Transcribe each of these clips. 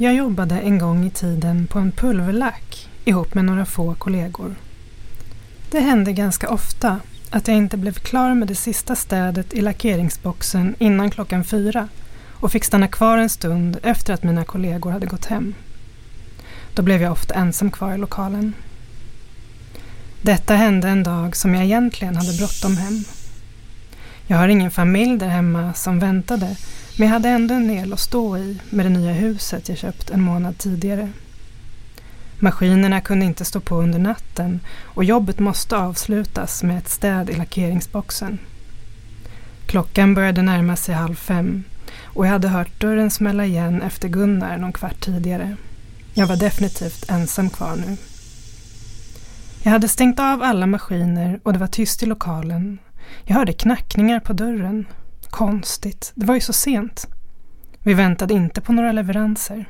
Jag jobbade en gång i tiden på en pulverlack ihop med några få kollegor. Det hände ganska ofta att jag inte blev klar med det sista städet i lackeringsboxen innan klockan fyra och fick stanna kvar en stund efter att mina kollegor hade gått hem. Då blev jag ofta ensam kvar i lokalen. Detta hände en dag som jag egentligen hade bråttom hem. Jag har ingen familj där hemma som väntade men jag hade ändå en del att stå i med det nya huset jag köpt en månad tidigare. Maskinerna kunde inte stå på under natten och jobbet måste avslutas med ett städ i lackeringsboxen. Klockan började närma sig halv fem och jag hade hört dörren smälla igen efter Gunnar någon kvart tidigare. Jag var definitivt ensam kvar nu. Jag hade stängt av alla maskiner och det var tyst i lokalen. Jag hörde knackningar på dörren. Konstigt, det var ju så sent. Vi väntade inte på några leveranser.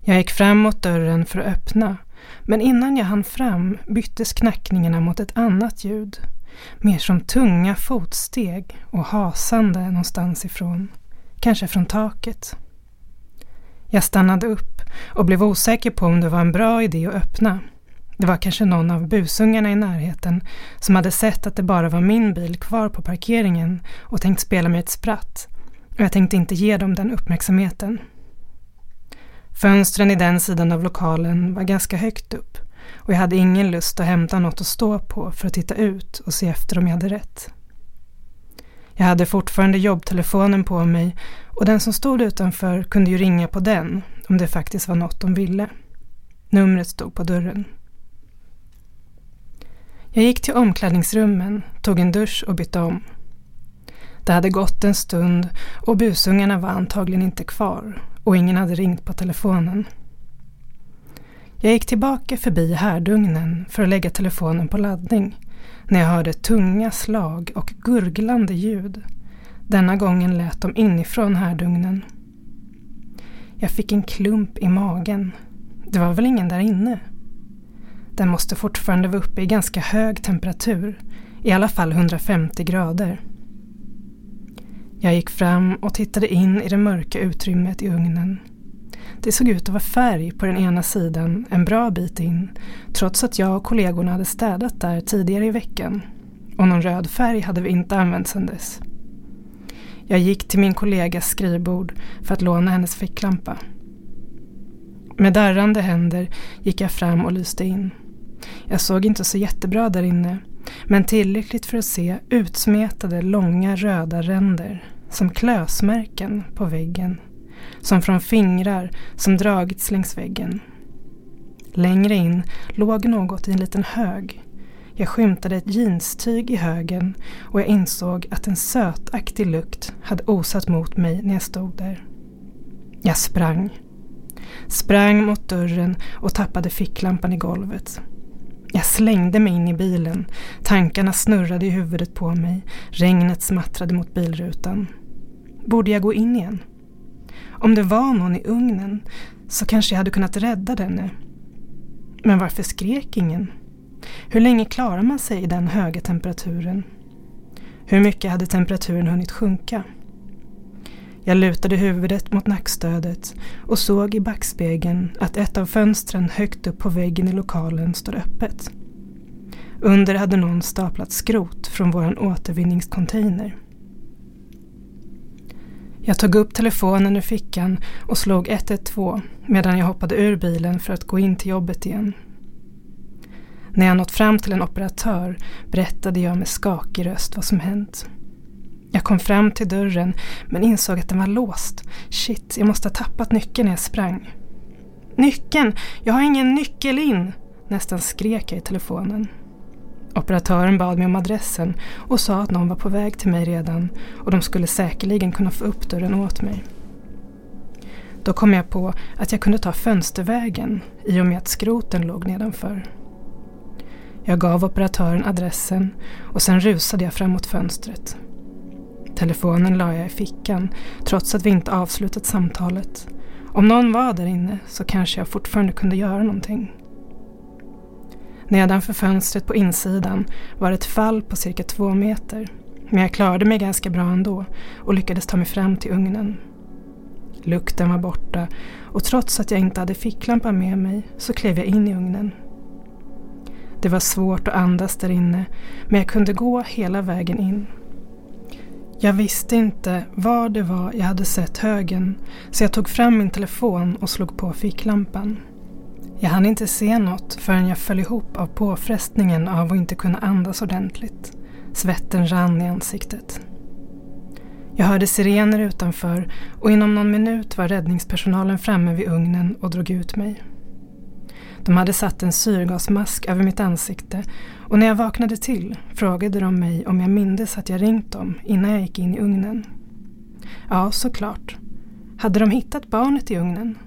Jag gick fram mot dörren för att öppna, men innan jag hann fram byttes knackningarna mot ett annat ljud. Mer som tunga fotsteg och hasande någonstans ifrån. Kanske från taket. Jag stannade upp och blev osäker på om det var en bra idé att öppna. Det var kanske någon av busungarna i närheten som hade sett att det bara var min bil kvar på parkeringen och tänkt spela mig ett spratt. Och jag tänkte inte ge dem den uppmärksamheten. Fönstren i den sidan av lokalen var ganska högt upp och jag hade ingen lust att hämta något att stå på för att titta ut och se efter om jag hade rätt. Jag hade fortfarande jobbtelefonen på mig och den som stod utanför kunde ju ringa på den om det faktiskt var något de ville. Numret stod på dörren. Jag gick till omklädningsrummen, tog en dusch och bytte om. Det hade gått en stund och busungarna var antagligen inte kvar och ingen hade ringt på telefonen. Jag gick tillbaka förbi härdugnen för att lägga telefonen på laddning när jag hörde tunga slag och gurglande ljud. Denna gången lät de inifrån härdugnen. Jag fick en klump i magen. Det var väl ingen där inne? Den måste fortfarande vara uppe i ganska hög temperatur, i alla fall 150 grader. Jag gick fram och tittade in i det mörka utrymmet i ugnen. Det såg ut att vara färg på den ena sidan en bra bit in, trots att jag och kollegorna hade städat där tidigare i veckan. Och någon röd färg hade vi inte använt sedan dess. Jag gick till min kollegas skrivbord för att låna hennes ficklampa. Med darrande händer gick jag fram och lyste in. Jag såg inte så jättebra där inne, men tillräckligt för att se utsmetade långa röda ränder som klösmärken på väggen. Som från fingrar som dragits längs väggen. Längre in låg något i en liten hög. Jag skymtade ett jeanstyg i högen och jag insåg att en sötaktig lukt hade osat mot mig när jag stod där. Jag sprang. Sprang mot dörren och tappade ficklampan i golvet. Jag slängde mig in i bilen. Tankarna snurrade i huvudet på mig. Regnet smattrade mot bilrutan. Borde jag gå in igen? Om det var någon i ugnen så kanske jag hade kunnat rädda denne. Men varför skrek ingen? Hur länge klarar man sig i den höga temperaturen? Hur mycket hade temperaturen hunnit sjunka? Jag lutade huvudet mot nackstödet och såg i backspegeln att ett av fönstren högt upp på väggen i lokalen stod öppet. Under hade någon staplat skrot från våran återvinningscontainer. Jag tog upp telefonen ur fickan och slog 112 medan jag hoppade ur bilen för att gå in till jobbet igen. När jag nått fram till en operatör berättade jag med skakig röst vad som hänt. Jag kom fram till dörren men insåg att den var låst. Shit, jag måste ha tappat nyckeln när jag sprang. Nyckeln! Jag har ingen nyckel in! Nästan skrek jag i telefonen. Operatören bad mig om adressen och sa att någon var på väg till mig redan och de skulle säkerligen kunna få upp dörren åt mig. Då kom jag på att jag kunde ta fönstervägen i och med att skroten låg nedanför. Jag gav operatören adressen och sen rusade jag fram mot fönstret. Telefonen la jag i fickan trots att vi inte avslutat samtalet. Om någon var där inne så kanske jag fortfarande kunde göra någonting. Nedanför fönstret på insidan var ett fall på cirka två meter. Men jag klarade mig ganska bra ändå och lyckades ta mig fram till ugnen. Lukten var borta och trots att jag inte hade ficklampan med mig så klev jag in i ugnen. Det var svårt att andas där inne men jag kunde gå hela vägen in. Jag visste inte var det var jag hade sett högen så jag tog fram min telefon och slog på ficklampan. Jag hann inte se något förrän jag föll ihop av påfrestningen av att inte kunna andas ordentligt. Svetten rann i ansiktet. Jag hörde sirener utanför och inom någon minut var räddningspersonalen framme vid ugnen och drog ut mig. De hade satt en syrgasmask över mitt ansikte och när jag vaknade till frågade de mig om jag mindes att jag ringt dem innan jag gick in i ugnen. Ja, såklart. Hade de hittat barnet i ugnen?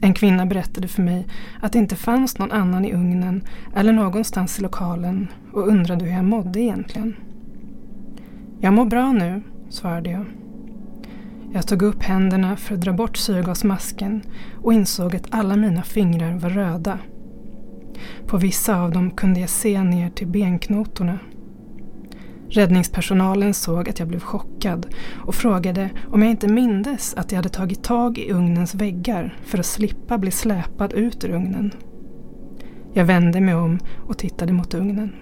En kvinna berättade för mig att det inte fanns någon annan i ugnen eller någonstans i lokalen och undrade hur jag mådde egentligen. Jag mår bra nu, svarade jag. Jag tog upp händerna för att dra bort syrgasmasken och insåg att alla mina fingrar var röda. På vissa av dem kunde jag se ner till benknotorna. Räddningspersonalen såg att jag blev chockad och frågade om jag inte mindes att jag hade tagit tag i ugnens väggar för att slippa bli släpad ut ur ugnen. Jag vände mig om och tittade mot ugnen.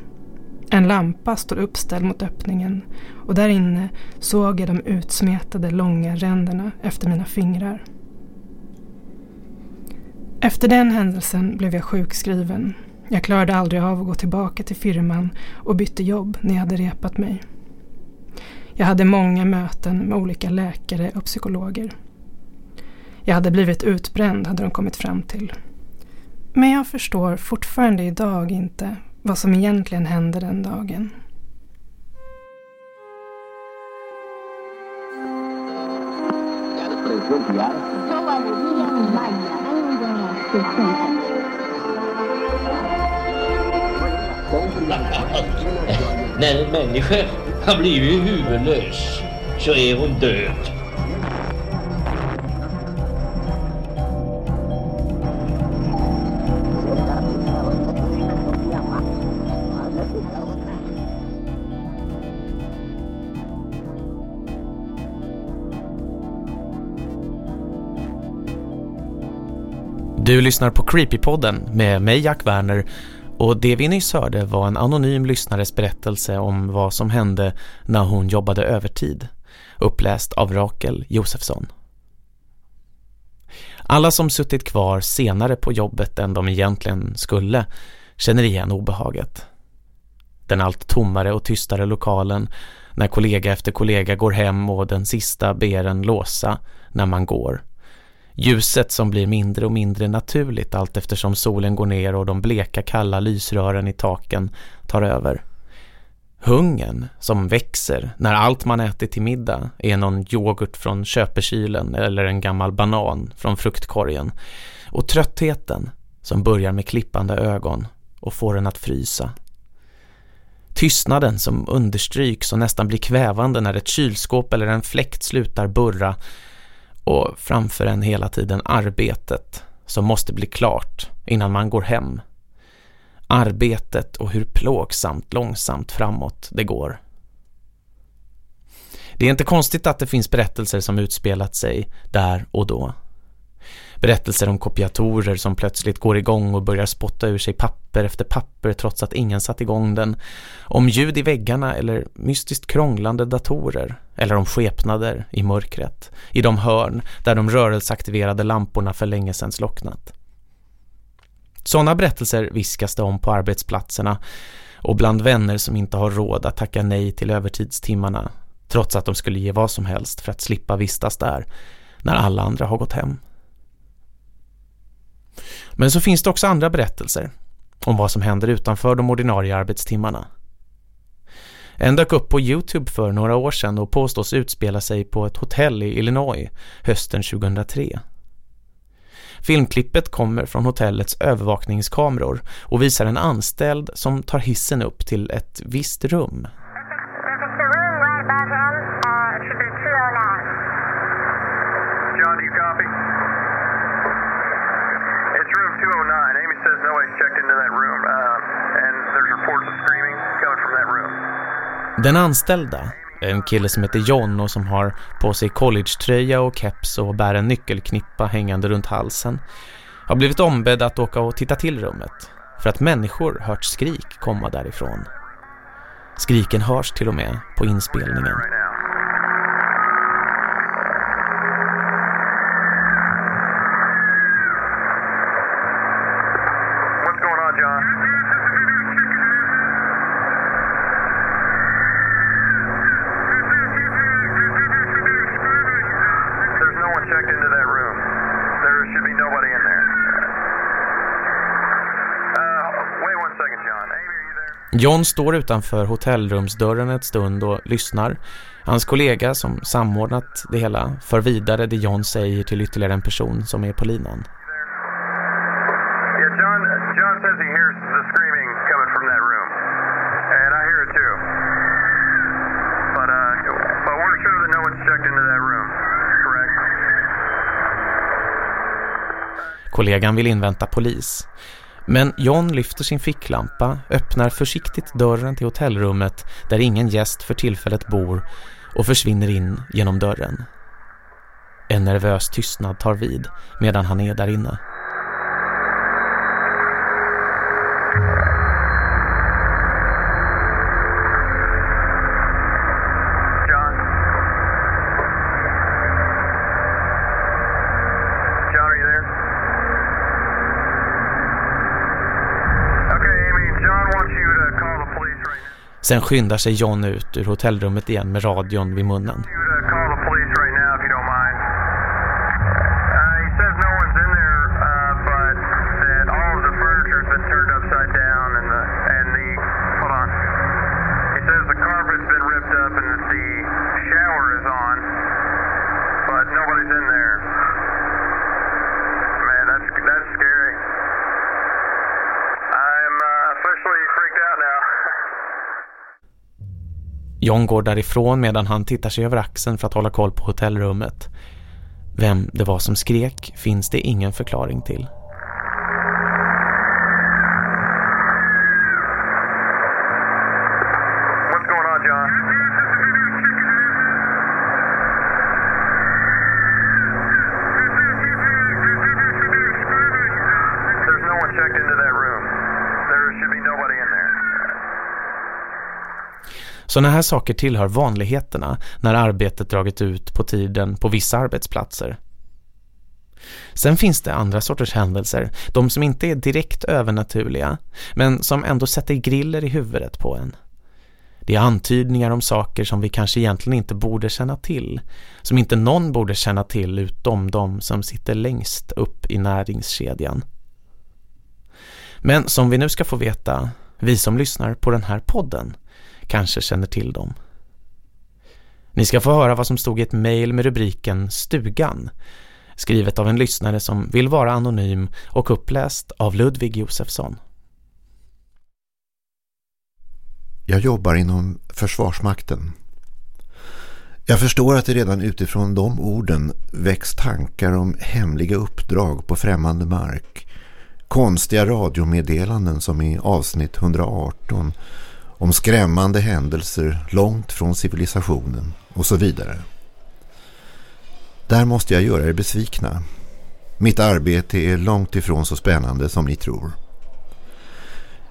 En lampa stod uppställd mot öppningen och där inne såg jag de utsmetade långa ränderna efter mina fingrar. Efter den händelsen blev jag sjukskriven. Jag klarade aldrig av att gå tillbaka till firman och bytte jobb när jag hade repat mig. Jag hade många möten med olika läkare och psykologer. Jag hade blivit utbränd hade de kommit fram till. Men jag förstår fortfarande idag inte vad som egentligen hände den dagen. När en människa har blivit huvudlös så är hon död. Du lyssnar på Creepypodden med mig Jack Werner och det vi nyss hörde var en anonym lyssnares berättelse om vad som hände när hon jobbade övertid, uppläst av Rakel Josefsson. Alla som suttit kvar senare på jobbet än de egentligen skulle känner igen obehaget. Den allt tommare och tystare lokalen när kollega efter kollega går hem och den sista ber en låsa när man går Ljuset som blir mindre och mindre naturligt allt eftersom solen går ner och de bleka kalla lysrören i taken tar över. Hungen som växer när allt man ätit till middag är någon yoghurt från köpekylen eller en gammal banan från fruktkorgen. Och tröttheten som börjar med klippande ögon och får en att frysa. Tystnaden som understryks och nästan blir kvävande när ett kylskåp eller en fläkt slutar burra och framför en hela tiden arbetet som måste bli klart innan man går hem. Arbetet och hur plågsamt långsamt framåt det går. Det är inte konstigt att det finns berättelser som utspelat sig där och då. Berättelser om kopiatorer som plötsligt går igång och börjar spotta ur sig papper efter papper trots att ingen satt igång den. Om ljud i väggarna eller mystiskt krånglande datorer. Eller om skepnader i mörkret. I de hörn där de rörelseaktiverade lamporna för länge sedan slocknat. Sådana berättelser viskas det om på arbetsplatserna och bland vänner som inte har råd att tacka nej till övertidstimmarna trots att de skulle ge vad som helst för att slippa vistas där när alla andra har gått hem. Men så finns det också andra berättelser om vad som händer utanför de ordinarie arbetstimmarna. En dök upp på Youtube för några år sedan och påstås utspela sig på ett hotell i Illinois hösten 2003. Filmklippet kommer från hotellets övervakningskameror och visar en anställd som tar hissen upp till ett visst rum. Den anställda En kille som heter John och som har på sig collegetröja och keps och bär en nyckelknippa hängande runt halsen har blivit ombedd att åka och titta till rummet för att människor hört skrik komma därifrån. Skriken hörs till och med på inspelningen. John står utanför hotellrumsdörren ett stund och lyssnar. Hans kollega som samordnat det hela för vidare det John säger till ytterligare en person som är på linan. Kollegan vill invänta polis. Men John lyfter sin ficklampa, öppnar försiktigt dörren till hotellrummet där ingen gäst för tillfället bor och försvinner in genom dörren. En nervös tystnad tar vid medan han är där inne. Sen skyndar sig John ut ur hotellrummet igen med radion vid munnen. John går därifrån medan han tittar sig över axeln för att hålla koll på hotellrummet. Vem det var som skrek finns det ingen förklaring till. Sådana här saker tillhör vanligheterna när arbetet dragit ut på tiden på vissa arbetsplatser. Sen finns det andra sorters händelser, de som inte är direkt övernaturliga, men som ändå sätter griller i huvudet på en. Det är antydningar om saker som vi kanske egentligen inte borde känna till, som inte någon borde känna till utom de som sitter längst upp i näringskedjan. Men som vi nu ska få veta, vi som lyssnar på den här podden, kanske känner till dem. Ni ska få höra vad som stod i ett mejl med rubriken Stugan, skrivet av en lyssnare som vill vara anonym och uppläst av Ludvig Josefsson. Jag jobbar inom Försvarsmakten. Jag förstår att det redan utifrån de orden väcks tankar om hemliga uppdrag på främmande mark. Konstiga radiomeddelanden som i avsnitt 118 om skrämmande händelser långt från civilisationen och så vidare. Där måste jag göra er besvikna. Mitt arbete är långt ifrån så spännande som ni tror.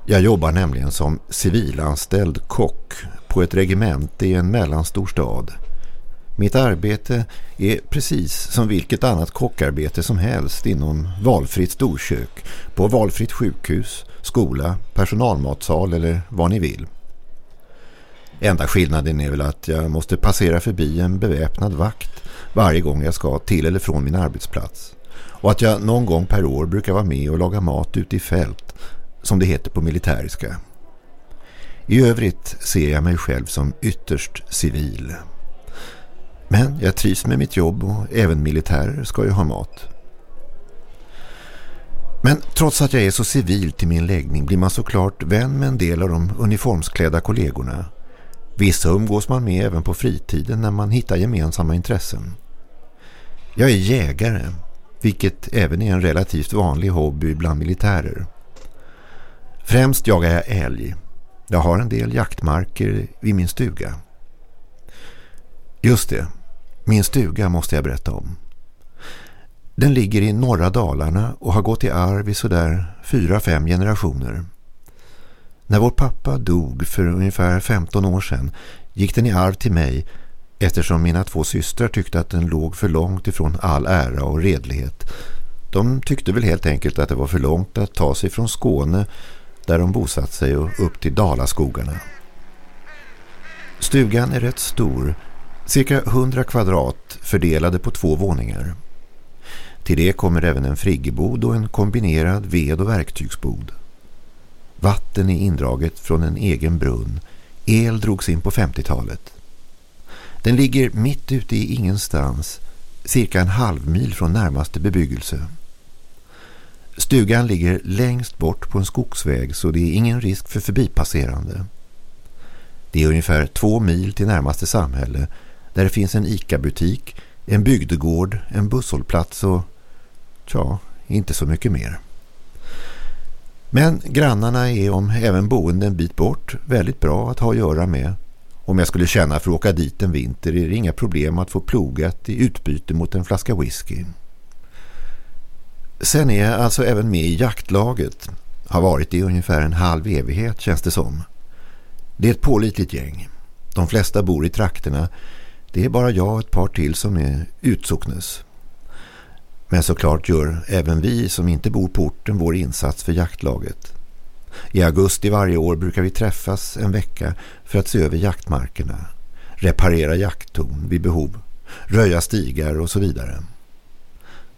Jag jobbar nämligen som civilanställd kock på ett regemente i en mellanstor stad. Mitt arbete är precis som vilket annat kockarbete som helst inom valfritt storkök, på valfritt sjukhus, skola, personalmatsal eller vad ni vill. Enda skillnaden är väl att jag måste passera förbi en beväpnad vakt varje gång jag ska till eller från min arbetsplats. Och att jag någon gång per år brukar vara med och laga mat ute i fält, som det heter på militäriska. I övrigt ser jag mig själv som ytterst civil. Men jag trivs med mitt jobb och även militärer ska ju ha mat. Men trots att jag är så civil till min läggning blir man såklart vän med en del av de uniformsklädda kollegorna- Vissa umgås man med även på fritiden när man hittar gemensamma intressen. Jag är jägare, vilket även är en relativt vanlig hobby bland militärer. Främst jagar jag älg. Jag har en del jaktmarker vid min stuga. Just det, min stuga måste jag berätta om. Den ligger i norra Dalarna och har gått i arv i sådär fyra, fem generationer. När vår pappa dog för ungefär 15 år sedan gick den i arv till mig eftersom mina två systrar tyckte att den låg för långt ifrån all ära och redlighet. De tyckte väl helt enkelt att det var för långt att ta sig från Skåne där de bosatt sig och upp till Dalaskogarna. Stugan är rätt stor, cirka 100 kvadrat fördelade på två våningar. Till det kommer även en friggebod och en kombinerad ved- och verktygsbod. Vatten är indraget från en egen brunn. El drogs in på 50-talet. Den ligger mitt ute i ingenstans, cirka en halv mil från närmaste bebyggelse. Stugan ligger längst bort på en skogsväg så det är ingen risk för förbipasserande. Det är ungefär två mil till närmaste samhälle där det finns en ICA-butik, en bygdegård, en busshållplats och tja, inte så mycket mer. Men grannarna är om även boende en bit bort väldigt bra att ha att göra med. Om jag skulle känna för att åka dit en vinter är det inga problem att få plogat i utbyte mot en flaska whisky. Sen är jag alltså även med i jaktlaget. Har varit i ungefär en halv evighet känns det som. Det är ett pålitligt gäng. De flesta bor i trakterna. Det är bara jag och ett par till som är utsocknes. Men såklart gör även vi som inte bor på orten vår insats för jaktlaget. I augusti varje år brukar vi träffas en vecka för att se över jaktmarkerna, reparera jakttorn vid behov, röja stigar och så vidare.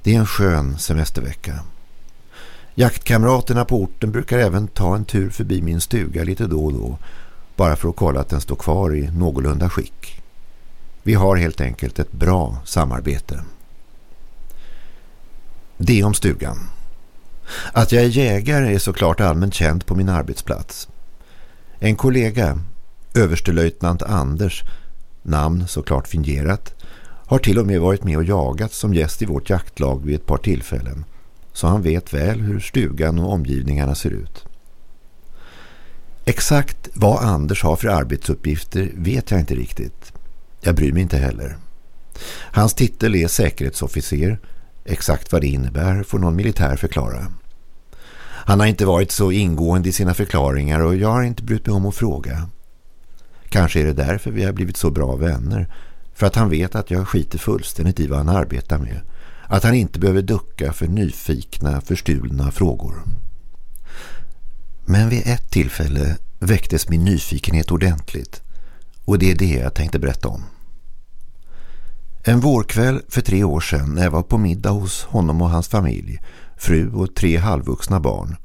Det är en skön semestervecka. Jaktkamraterna på orten brukar även ta en tur förbi min stuga lite då och då bara för att kolla att den står kvar i någorlunda skick. Vi har helt enkelt ett bra samarbete. Det om stugan. Att jag är jägare är såklart allmänt känt på min arbetsplats. En kollega, överstelöjtnant Anders, namn såklart fingerat, har till och med varit med och jagat som gäst i vårt jaktlag vid ett par tillfällen. Så han vet väl hur stugan och omgivningarna ser ut. Exakt vad Anders har för arbetsuppgifter vet jag inte riktigt. Jag bryr mig inte heller. Hans titel är säkerhetsofficer Exakt vad det innebär får någon militär förklara. Han har inte varit så ingående i sina förklaringar och jag har inte brytt mig om att fråga. Kanske är det därför vi har blivit så bra vänner. För att han vet att jag skiter fullständigt i vad han arbetar med. Att han inte behöver ducka för nyfikna, förstulna frågor. Men vid ett tillfälle väcktes min nyfikenhet ordentligt. Och det är det jag tänkte berätta om. En vårkväll för tre år sedan när jag var på middag hos honom och hans familj, fru och tre halvvuxna barn.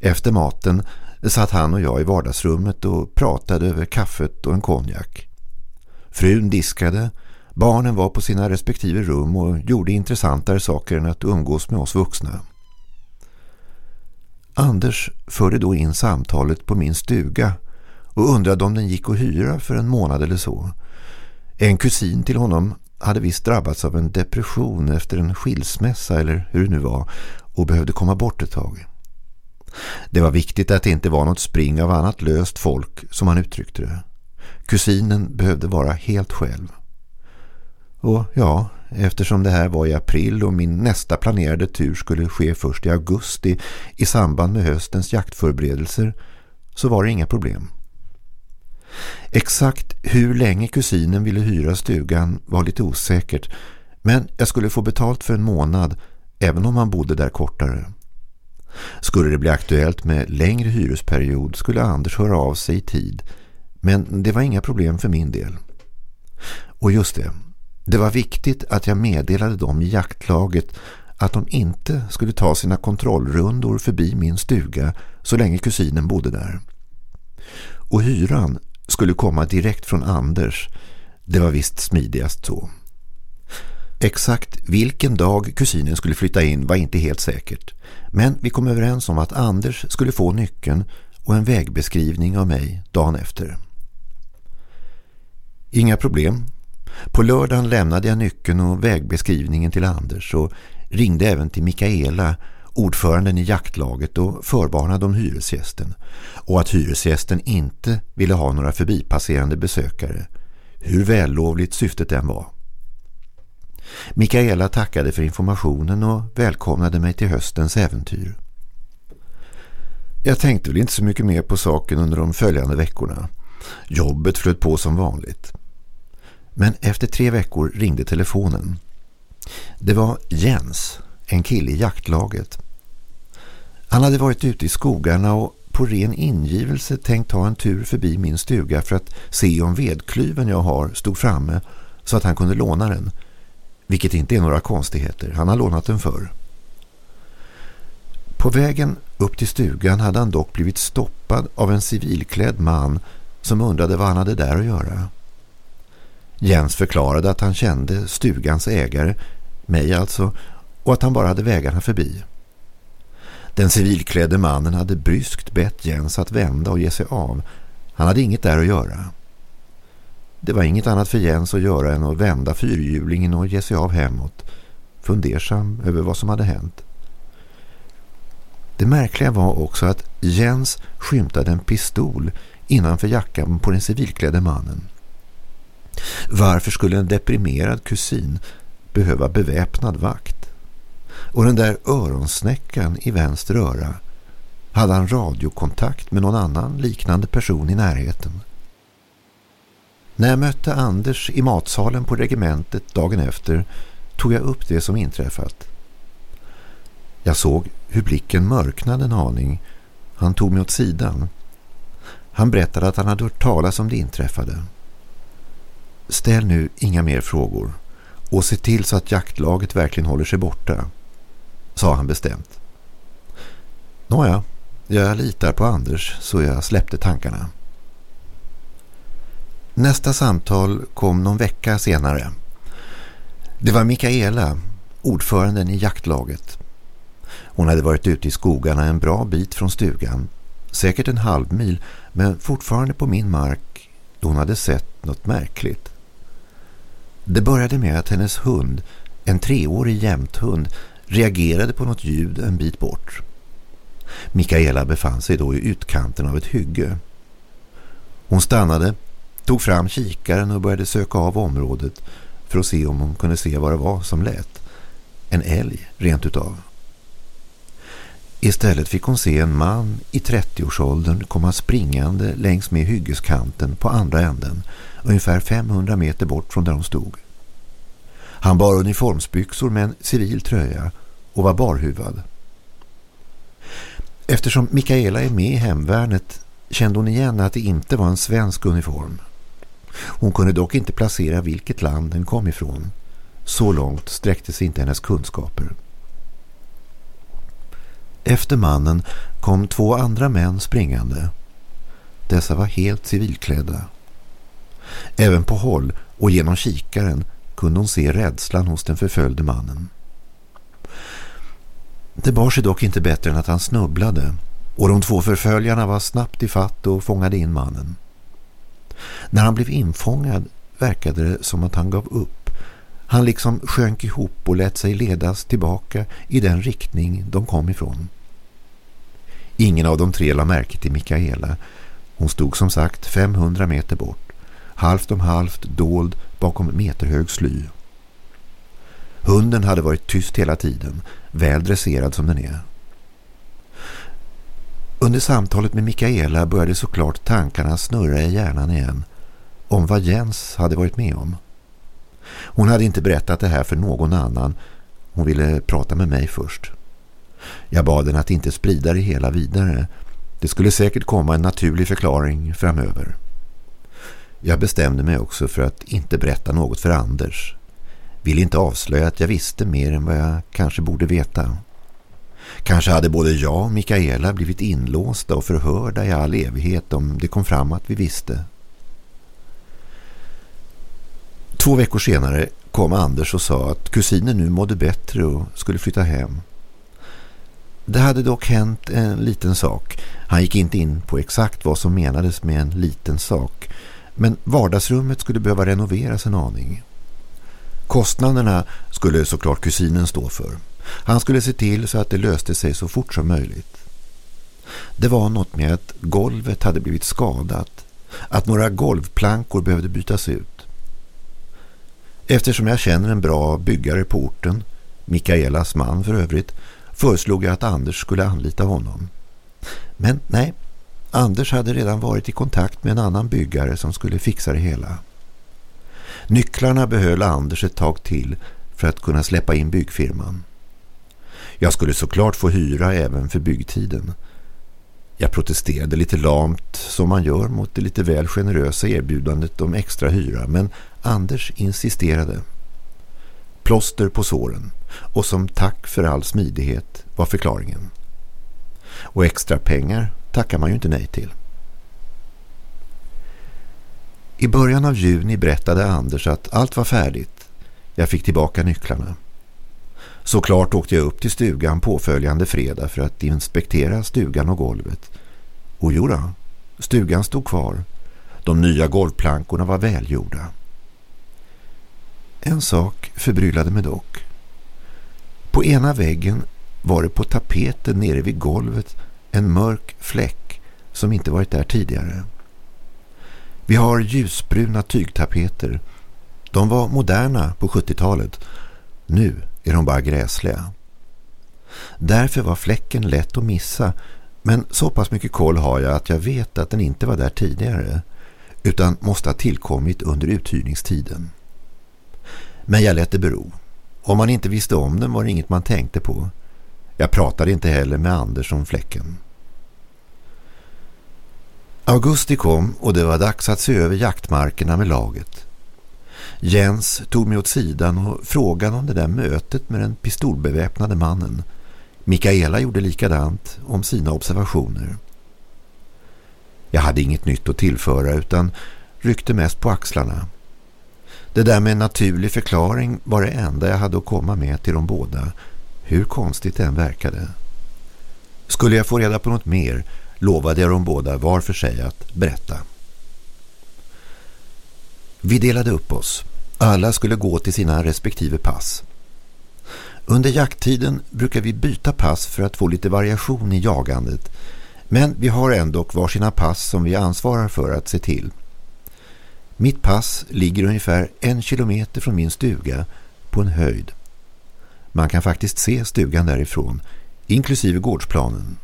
Efter maten satt han och jag i vardagsrummet och pratade över kaffet och en konjak. Frun diskade, barnen var på sina respektive rum och gjorde intressantare saker än att umgås med oss vuxna. Anders förde då in samtalet på min stuga och undrade om den gick att hyra för en månad eller så. En kusin till honom hade visst drabbats av en depression efter en skilsmässa eller hur det nu var och behövde komma bort ett tag. Det var viktigt att det inte var något spring av annat löst folk som han uttryckte det. Kusinen behövde vara helt själv. Och ja, eftersom det här var i april och min nästa planerade tur skulle ske först i augusti i samband med höstens jaktförberedelser så var det inga problem. Exakt hur länge kusinen ville hyra stugan var lite osäkert men jag skulle få betalt för en månad även om han bodde där kortare. Skulle det bli aktuellt med längre hyresperiod skulle Anders höra av sig i tid men det var inga problem för min del. Och just det, det var viktigt att jag meddelade dem i jaktlaget att de inte skulle ta sina kontrollrundor förbi min stuga så länge kusinen bodde där. Och hyran skulle komma direkt från Anders. Det var visst smidigast så. Exakt vilken dag kusinen skulle flytta in var inte helt säkert. Men vi kom överens om att Anders skulle få nyckeln och en vägbeskrivning av mig dagen efter. Inga problem. På lördagen lämnade jag nyckeln och vägbeskrivningen till Anders och ringde även till Mikaela ordföranden i jaktlaget och förvarnade om hyresgästen och att hyresgästen inte ville ha några förbipasserande besökare. hur vällovligt syftet än var. Mikaela tackade för informationen och välkomnade mig till höstens äventyr. Jag tänkte väl inte så mycket mer på saken under de följande veckorna. Jobbet flöt på som vanligt. Men efter tre veckor ringde telefonen. Det var Jens, en kille i jaktlaget. Han hade varit ute i skogarna och på ren ingivelse tänkt ta en tur förbi min stuga för att se om vedklyven jag har stod framme så att han kunde låna den. Vilket inte är några konstigheter, han har lånat den förr. På vägen upp till stugan hade han dock blivit stoppad av en civilklädd man som undrade vad han hade där att göra. Jens förklarade att han kände stugans ägare, mig alltså, och att han bara hade vägarna förbi. Den civilklädde mannen hade bryskt bett Jens att vända och ge sig av. Han hade inget där att göra. Det var inget annat för Jens att göra än att vända fyrhjulingen och ge sig av hemåt, fundersam över vad som hade hänt. Det märkliga var också att Jens skymtade en pistol innanför jackan på den civilklädde mannen. Varför skulle en deprimerad kusin behöva beväpnad vakt? Och den där öronsnäckan i vänster öra hade han radiokontakt med någon annan liknande person i närheten. När jag mötte Anders i matsalen på regementet dagen efter tog jag upp det som inträffat. Jag såg hur blicken mörknade en aning. Han tog mig åt sidan. Han berättade att han hade hört talas om det inträffade. Ställ nu inga mer frågor och se till så att jaktlaget verkligen håller sig borta, sa han bestämt. Nåja, jag litar på Anders så jag släppte tankarna. Nästa samtal kom någon vecka senare. Det var Mikaela, ordföranden i jaktlaget. Hon hade varit ute i skogarna en bra bit från stugan, säkert en halv mil, men fortfarande på min mark då hon hade sett något märkligt. Det började med att hennes hund, en treårig jämthund, reagerade på något ljud en bit bort. Mikaela befann sig då i utkanten av ett hygge. Hon stannade, tog fram kikaren och började söka av området för att se om hon kunde se vad det var som lät. En älg, rent utav. Istället fick hon se en man i 30-årsåldern komma springande längs med hyggeskanten på andra änden, ungefär 500 meter bort från där hon stod. Han bar uniformsbyxor med en civil tröja och var barhuvad. Eftersom Mikaela är med i hemvärnet kände hon igen att det inte var en svensk uniform. Hon kunde dock inte placera vilket land den kom ifrån. Så långt sträckte sig inte hennes kunskaper. Efter mannen kom två andra män springande. Dessa var helt civilklädda. Även på håll och genom kikaren kunde hon se rädslan hos den förföljde mannen. Det bar sig dock inte bättre än att han snubblade och de två förföljarna var snabbt i fatt och fångade in mannen. När han blev infångad verkade det som att han gav upp. Han liksom sjönk ihop och lät sig ledas tillbaka i den riktning de kom ifrån. Ingen av de tre la märke till Mikaela. Hon stod som sagt 500 meter bort, halvt om halvt dold bakom meterhög sly. Hunden hade varit tyst hela tiden, väl dresserad som den är. Under samtalet med Mikaela började såklart tankarna snurra i hjärnan igen om vad Jens hade varit med om. Hon hade inte berättat det här för någon annan. Hon ville prata med mig först. Jag bad henne att inte sprida det hela vidare. Det skulle säkert komma en naturlig förklaring framöver. Jag bestämde mig också för att inte berätta något för Anders. Vill inte avslöja att jag visste mer än vad jag kanske borde veta. Kanske hade både jag och Mikaela blivit inlåsta och förhörda i all evighet om det kom fram att vi visste. Två veckor senare kom Anders och sa att kusinen nu mådde bättre och skulle flytta hem. Det hade dock hänt en liten sak. Han gick inte in på exakt vad som menades med en liten sak. Men vardagsrummet skulle behöva renoveras en aning. Kostnaderna skulle såklart kusinen stå för. Han skulle se till så att det löste sig så fort som möjligt. Det var något med att golvet hade blivit skadat. Att några golvplankor behövde bytas ut. Eftersom jag känner en bra byggare på orten, Mikaelas man för övrigt, föreslog jag att Anders skulle anlita honom. Men nej, Anders hade redan varit i kontakt med en annan byggare som skulle fixa det hela. Nycklarna behöll Anders ett tag till för att kunna släppa in byggfirman. Jag skulle såklart få hyra även för byggtiden. Jag protesterade lite lamt som man gör mot det lite väl generösa erbjudandet om extra hyra men Anders insisterade. Plåster på såren och som tack för all smidighet var förklaringen. Och extra pengar tackar man ju inte nej till. I början av juni berättade Anders att allt var färdigt. Jag fick tillbaka nycklarna. Såklart åkte jag upp till stugan påföljande fredag för att inspektera stugan och golvet. Och jodå, stugan stod kvar. De nya golvplankorna var välgjorda. En sak förbryllade mig dock. På ena väggen var det på tapeten nere vid golvet en mörk fläck som inte varit där tidigare. Vi har ljusbruna tygtapeter. De var moderna på 70-talet. Nu är de bara gräsliga. Därför var fläcken lätt att missa men så pass mycket koll har jag att jag vet att den inte var där tidigare utan måste ha tillkommit under uthyrningstiden. Men jag lät det bero. Om man inte visste om den var det inget man tänkte på. Jag pratade inte heller med Anders om fläcken. Augusti kom och det var dags att se över jaktmarkerna med laget. Jens tog mig åt sidan och frågade om det där mötet med den pistolbeväpnade mannen. Mikaela gjorde likadant om sina observationer. Jag hade inget nytt att tillföra utan ryckte mest på axlarna. Det där med en naturlig förklaring var det enda jag hade att komma med till de båda, hur konstigt det än verkade. Skulle jag få reda på något mer lovade jag dem båda var för sig att berätta. Vi delade upp oss. Alla skulle gå till sina respektive pass. Under jakttiden brukar vi byta pass för att få lite variation i jagandet. Men vi har ändå varsina pass som vi ansvarar för att se till. Mitt pass ligger ungefär en kilometer från min stuga på en höjd. Man kan faktiskt se stugan därifrån, inklusive gårdsplanen.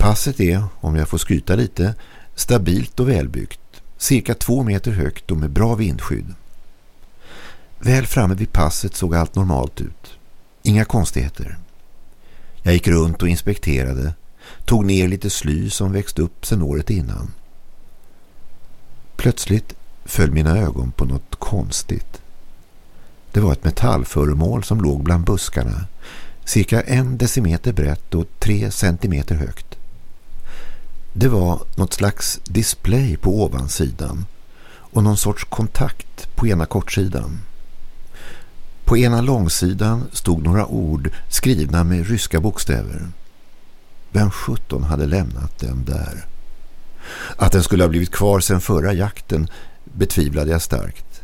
Passet är, om jag får skryta lite, stabilt och välbyggt. Cirka två meter högt och med bra vindskydd. Väl framme vid passet såg allt normalt ut. Inga konstigheter. Jag gick runt och inspekterade. Tog ner lite sly som växt upp sedan året innan. Plötsligt föll mina ögon på något konstigt. Det var ett metallföremål som låg bland buskarna. Cirka en decimeter brett och tre centimeter högt. Det var något slags display på ovansidan och någon sorts kontakt på ena kortsidan. På ena långsidan stod några ord skrivna med ryska bokstäver. Vem 17 hade lämnat den där? Att den skulle ha blivit kvar sedan förra jakten betvivlade jag starkt.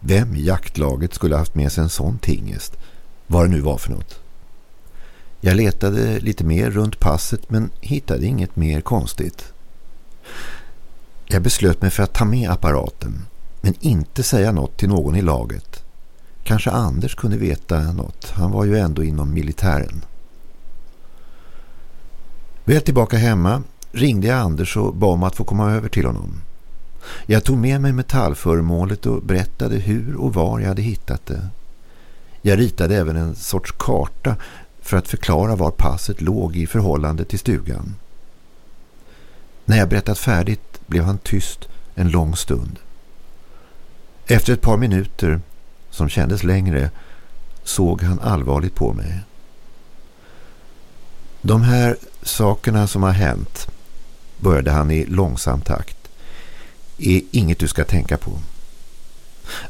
Vem i jaktlaget skulle ha haft med sig en sån tingest? Vad det nu var för något. Jag letade lite mer runt passet men hittade inget mer konstigt. Jag beslöt mig för att ta med apparaten men inte säga något till någon i laget. Kanske Anders kunde veta något. Han var ju ändå inom militären. Väl tillbaka hemma ringde jag Anders och bad om att få komma över till honom. Jag tog med mig metallföremålet och berättade hur och var jag hade hittat det. Jag ritade även en sorts karta för att förklara var passet låg i förhållande till stugan. När jag berättat färdigt blev han tyst en lång stund. Efter ett par minuter, som kändes längre, såg han allvarligt på mig. De här sakerna som har hänt, började han i långsam takt, är inget du ska tänka på.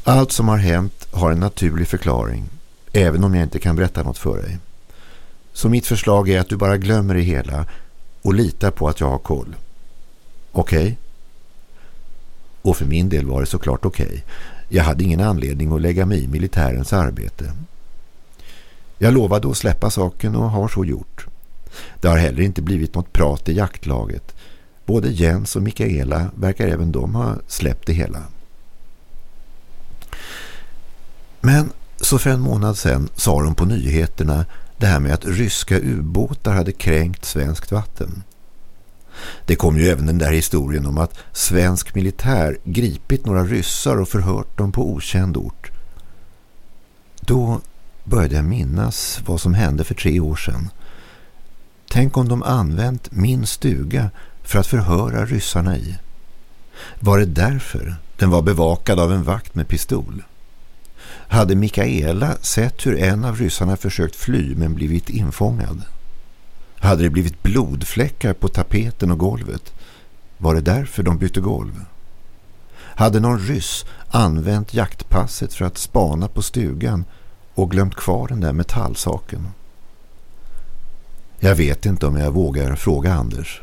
Allt som har hänt har en naturlig förklaring, även om jag inte kan berätta något för dig. Så mitt förslag är att du bara glömmer det hela och litar på att jag har koll. Okej? Okay? Och för min del var det såklart okej. Okay. Jag hade ingen anledning att lägga mig i militärens arbete. Jag lovade att släppa saken och har så gjort. Det har heller inte blivit något prat i jaktlaget. Både Jens och Mikaela verkar även de ha släppt det hela. Men så för en månad sedan sa de på nyheterna det här med att ryska ubåtar hade kränkt svenskt vatten. Det kom ju även den där historien om att svensk militär gripit några ryssar och förhört dem på okänd ort. Då började jag minnas vad som hände för tre år sedan. Tänk om de använt min stuga för att förhöra ryssarna i. Var det därför den var bevakad av en vakt med pistol? Hade Mikaela sett hur en av ryssarna försökt fly men blivit infångad? Hade det blivit blodfläckar på tapeten och golvet? Var det därför de bytte golv? Hade någon ryss använt jaktpasset för att spana på stugan och glömt kvar den där metallsaken? Jag vet inte om jag vågar fråga Anders.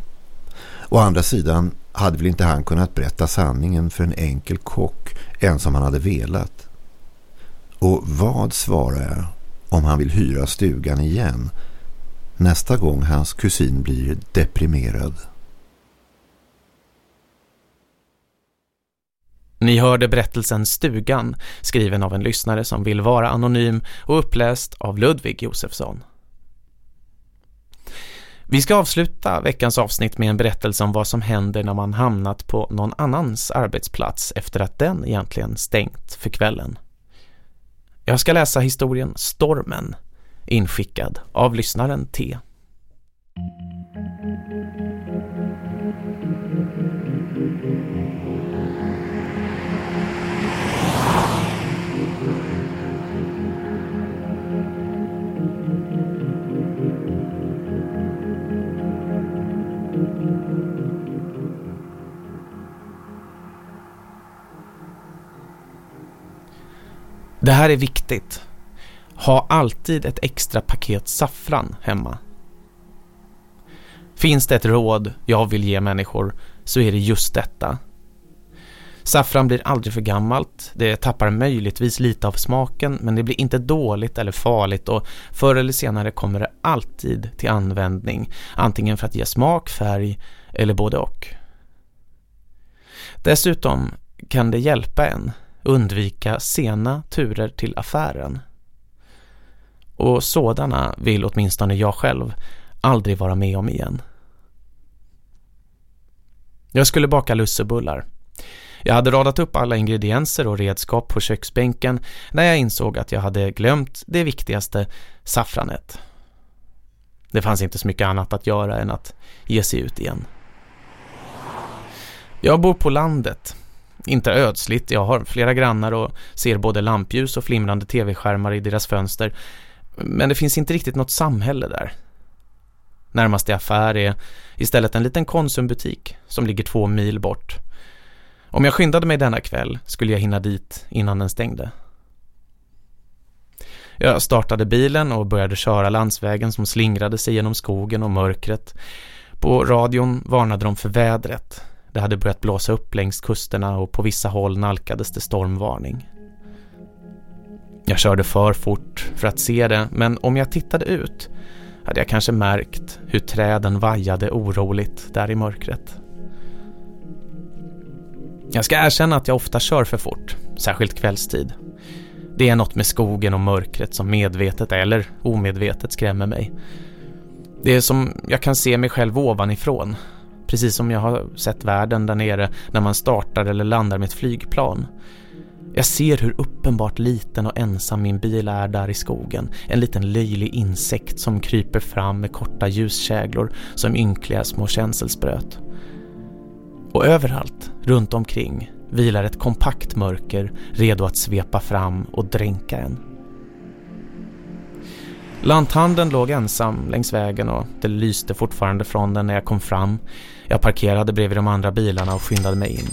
Å andra sidan hade väl inte han kunnat berätta sanningen för en enkel kock ens om han hade velat. Och vad svarar jag om han vill hyra stugan igen nästa gång hans kusin blir deprimerad? Ni hörde berättelsen Stugan, skriven av en lyssnare som vill vara anonym och uppläst av Ludvig Josefsson. Vi ska avsluta veckans avsnitt med en berättelse om vad som händer när man hamnat på någon annans arbetsplats efter att den egentligen stängt för kvällen. Jag ska läsa historien Stormen, inskickad av lyssnaren T. Det här är viktigt. Ha alltid ett extra paket saffran hemma. Finns det ett råd jag vill ge människor så är det just detta. Saffran blir aldrig för gammalt, det tappar möjligtvis lite av smaken men det blir inte dåligt eller farligt och förr eller senare kommer det alltid till användning, antingen för att ge smak, färg eller både och. Dessutom kan det hjälpa en undvika sena turer till affären. Och sådana vill åtminstone jag själv aldrig vara med om igen. Jag skulle baka lussebullar. Jag hade radat upp alla ingredienser och redskap på köksbänken när jag insåg att jag hade glömt det viktigaste, saffranet. Det fanns inte så mycket annat att göra än att ge sig ut igen. Jag bor på landet inte ödsligt, jag har flera grannar och ser både lampljus och flimrande tv-skärmar i deras fönster. Men det finns inte riktigt något samhälle där. Närmaste affär är istället en liten konsumbutik som ligger två mil bort. Om jag skyndade mig denna kväll skulle jag hinna dit innan den stängde. Jag startade bilen och började köra landsvägen som slingrade sig genom skogen och mörkret. På radion varnade de för vädret det hade börjat blåsa upp längs kusterna och på vissa håll nalkades det stormvarning. Jag körde för fort för att se det, men om jag tittade ut hade jag kanske märkt hur träden vajade oroligt där i mörkret. Jag ska erkänna att jag ofta kör för fort, särskilt kvällstid. Det är något med skogen och mörkret som medvetet eller omedvetet skrämmer mig. Det är som jag kan se mig själv ovanifrån Precis som jag har sett världen där nere när man startar eller landar med ett flygplan. Jag ser hur uppenbart liten och ensam min bil är där i skogen. En liten löjlig insekt som kryper fram med korta ljuskäglor som ynkliga små känselspröt. Och överallt, runt omkring, vilar ett kompakt mörker redo att svepa fram och dränka en. Lanthandeln låg ensam längs vägen och det lyste fortfarande från den när jag kom fram. Jag parkerade bredvid de andra bilarna och skyndade mig in.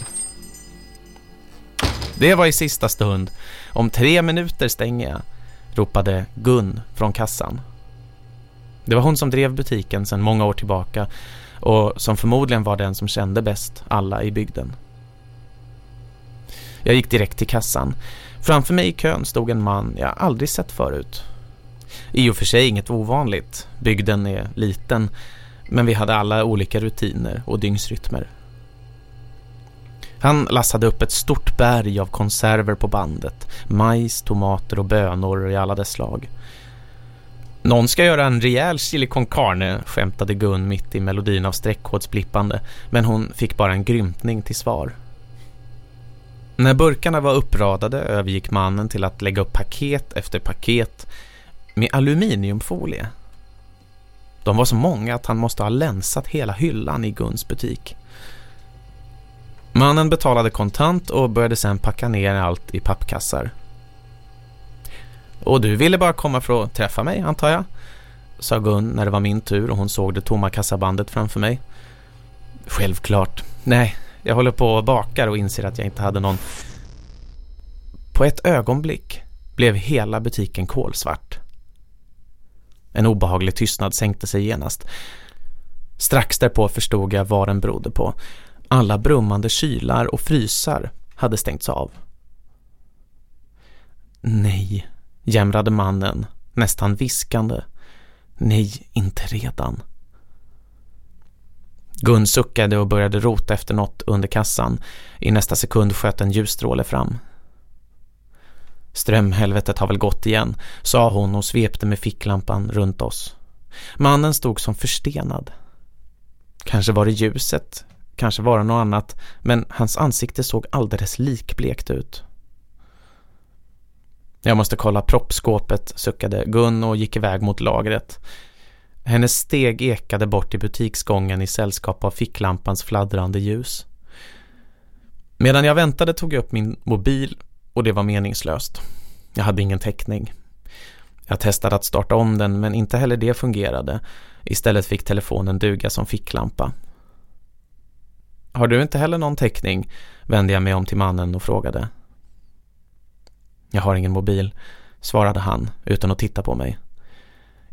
Det var i sista stund. Om tre minuter stänger jag, ropade Gun från kassan. Det var hon som drev butiken sedan många år tillbaka och som förmodligen var den som kände bäst alla i bygden. Jag gick direkt till kassan. Framför mig i kön stod en man jag aldrig sett förut. I och för sig inget ovanligt. Bygden är liten men vi hade alla olika rutiner och dygnsrytmer. Han lassade upp ett stort berg av konserver på bandet. Majs, tomater och bönor i alla dess slag. Någon ska göra en rejäl chili con carne, skämtade Gun mitt i melodin av streckkodsblippande, men hon fick bara en grymtning till svar. När burkarna var uppradade övergick mannen till att lägga upp paket efter paket med aluminiumfolie. De var så många att han måste ha länsat hela hyllan i Guns butik. Mannen betalade kontant och började sedan packa ner allt i pappkassar. Och du ville bara komma för att träffa mig, antar jag? Sa Gun när det var min tur och hon såg det tomma kassabandet framför mig. Självklart. Nej, jag håller på och bakar och inser att jag inte hade någon... På ett ögonblick blev hela butiken kolsvart. En obehaglig tystnad sänkte sig genast. Strax därpå förstod jag vad den berodde på. Alla brummande kylar och frysar hade stängts av. Nej, jämrade mannen, nästan viskande. Nej, inte redan. Gun suckade och började rota efter något under kassan. I nästa sekund sköt en ljusstråle fram. Strömhelvetet har väl gått igen, sa hon och svepte med ficklampan runt oss. Mannen stod som förstenad. Kanske var det ljuset, kanske var det något annat, men hans ansikte såg alldeles likblekt ut. Jag måste kolla proppskåpet, suckade Gun och gick iväg mot lagret. Hennes steg ekade bort i butiksgången i sällskap av ficklampans fladdrande ljus. Medan jag väntade tog jag upp min mobil och det var meningslöst. Jag hade ingen täckning. Jag testade att starta om den men inte heller det fungerade. Istället fick telefonen duga som ficklampa. Har du inte heller någon täckning? Vände jag mig om till mannen och frågade. Jag har ingen mobil, svarade han utan att titta på mig.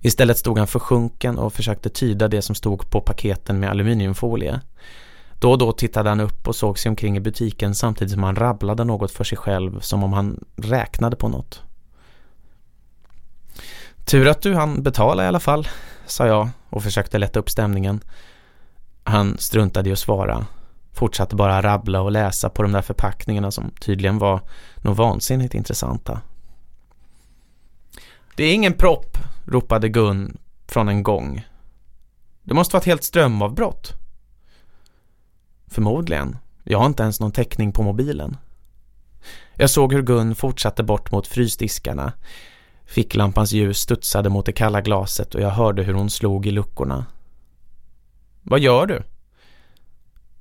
Istället stod han försjunken och försökte tyda det som stod på paketen med aluminiumfolie. Då och då tittade han upp och såg sig omkring i butiken samtidigt som han rabblade något för sig själv som om han räknade på något. Tur att du han betala i alla fall, sa jag och försökte lätta upp stämningen. Han struntade i att svara, fortsatte bara rabbla och läsa på de där förpackningarna som tydligen var nog vansinnigt intressanta. Det är ingen propp, ropade Gun från en gång. Det måste vara ett helt strömavbrott. Förmodligen. Jag har inte ens någon täckning på mobilen. Jag såg hur Gun fortsatte bort mot frysdiskarna. Ficklampans ljus studsade mot det kalla glaset och jag hörde hur hon slog i luckorna. Vad gör du?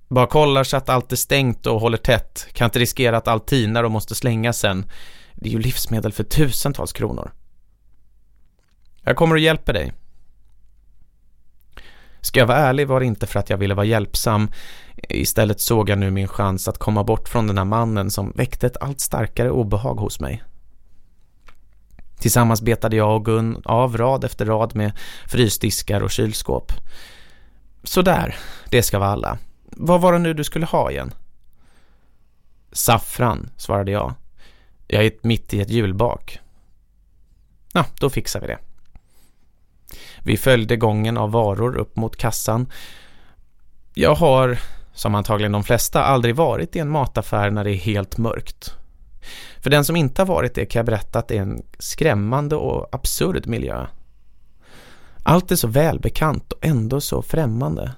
Bara kollar så att allt är stängt och håller tätt. Kan inte riskera att allt tinar och måste slängas sen. Det är ju livsmedel för tusentals kronor. Jag kommer och hjälper dig. Ska jag vara ärlig var det inte för att jag ville vara hjälpsam. Istället såg jag nu min chans att komma bort från den här mannen som väckte ett allt starkare obehag hos mig. Tillsammans betade jag och Gun av rad efter rad med frysdiskar och kylskåp. Så där, det ska vara alla. Vad var det nu du skulle ha igen? Saffran, svarade jag. Jag är mitt i ett julbak. Ja, då fixar vi det. Vi följde gången av varor upp mot kassan. Jag har, som antagligen de flesta, aldrig varit i en mataffär när det är helt mörkt. För den som inte har varit det kan jag berätta att det är en skrämmande och absurd miljö. Allt är så välbekant och ändå så främmande.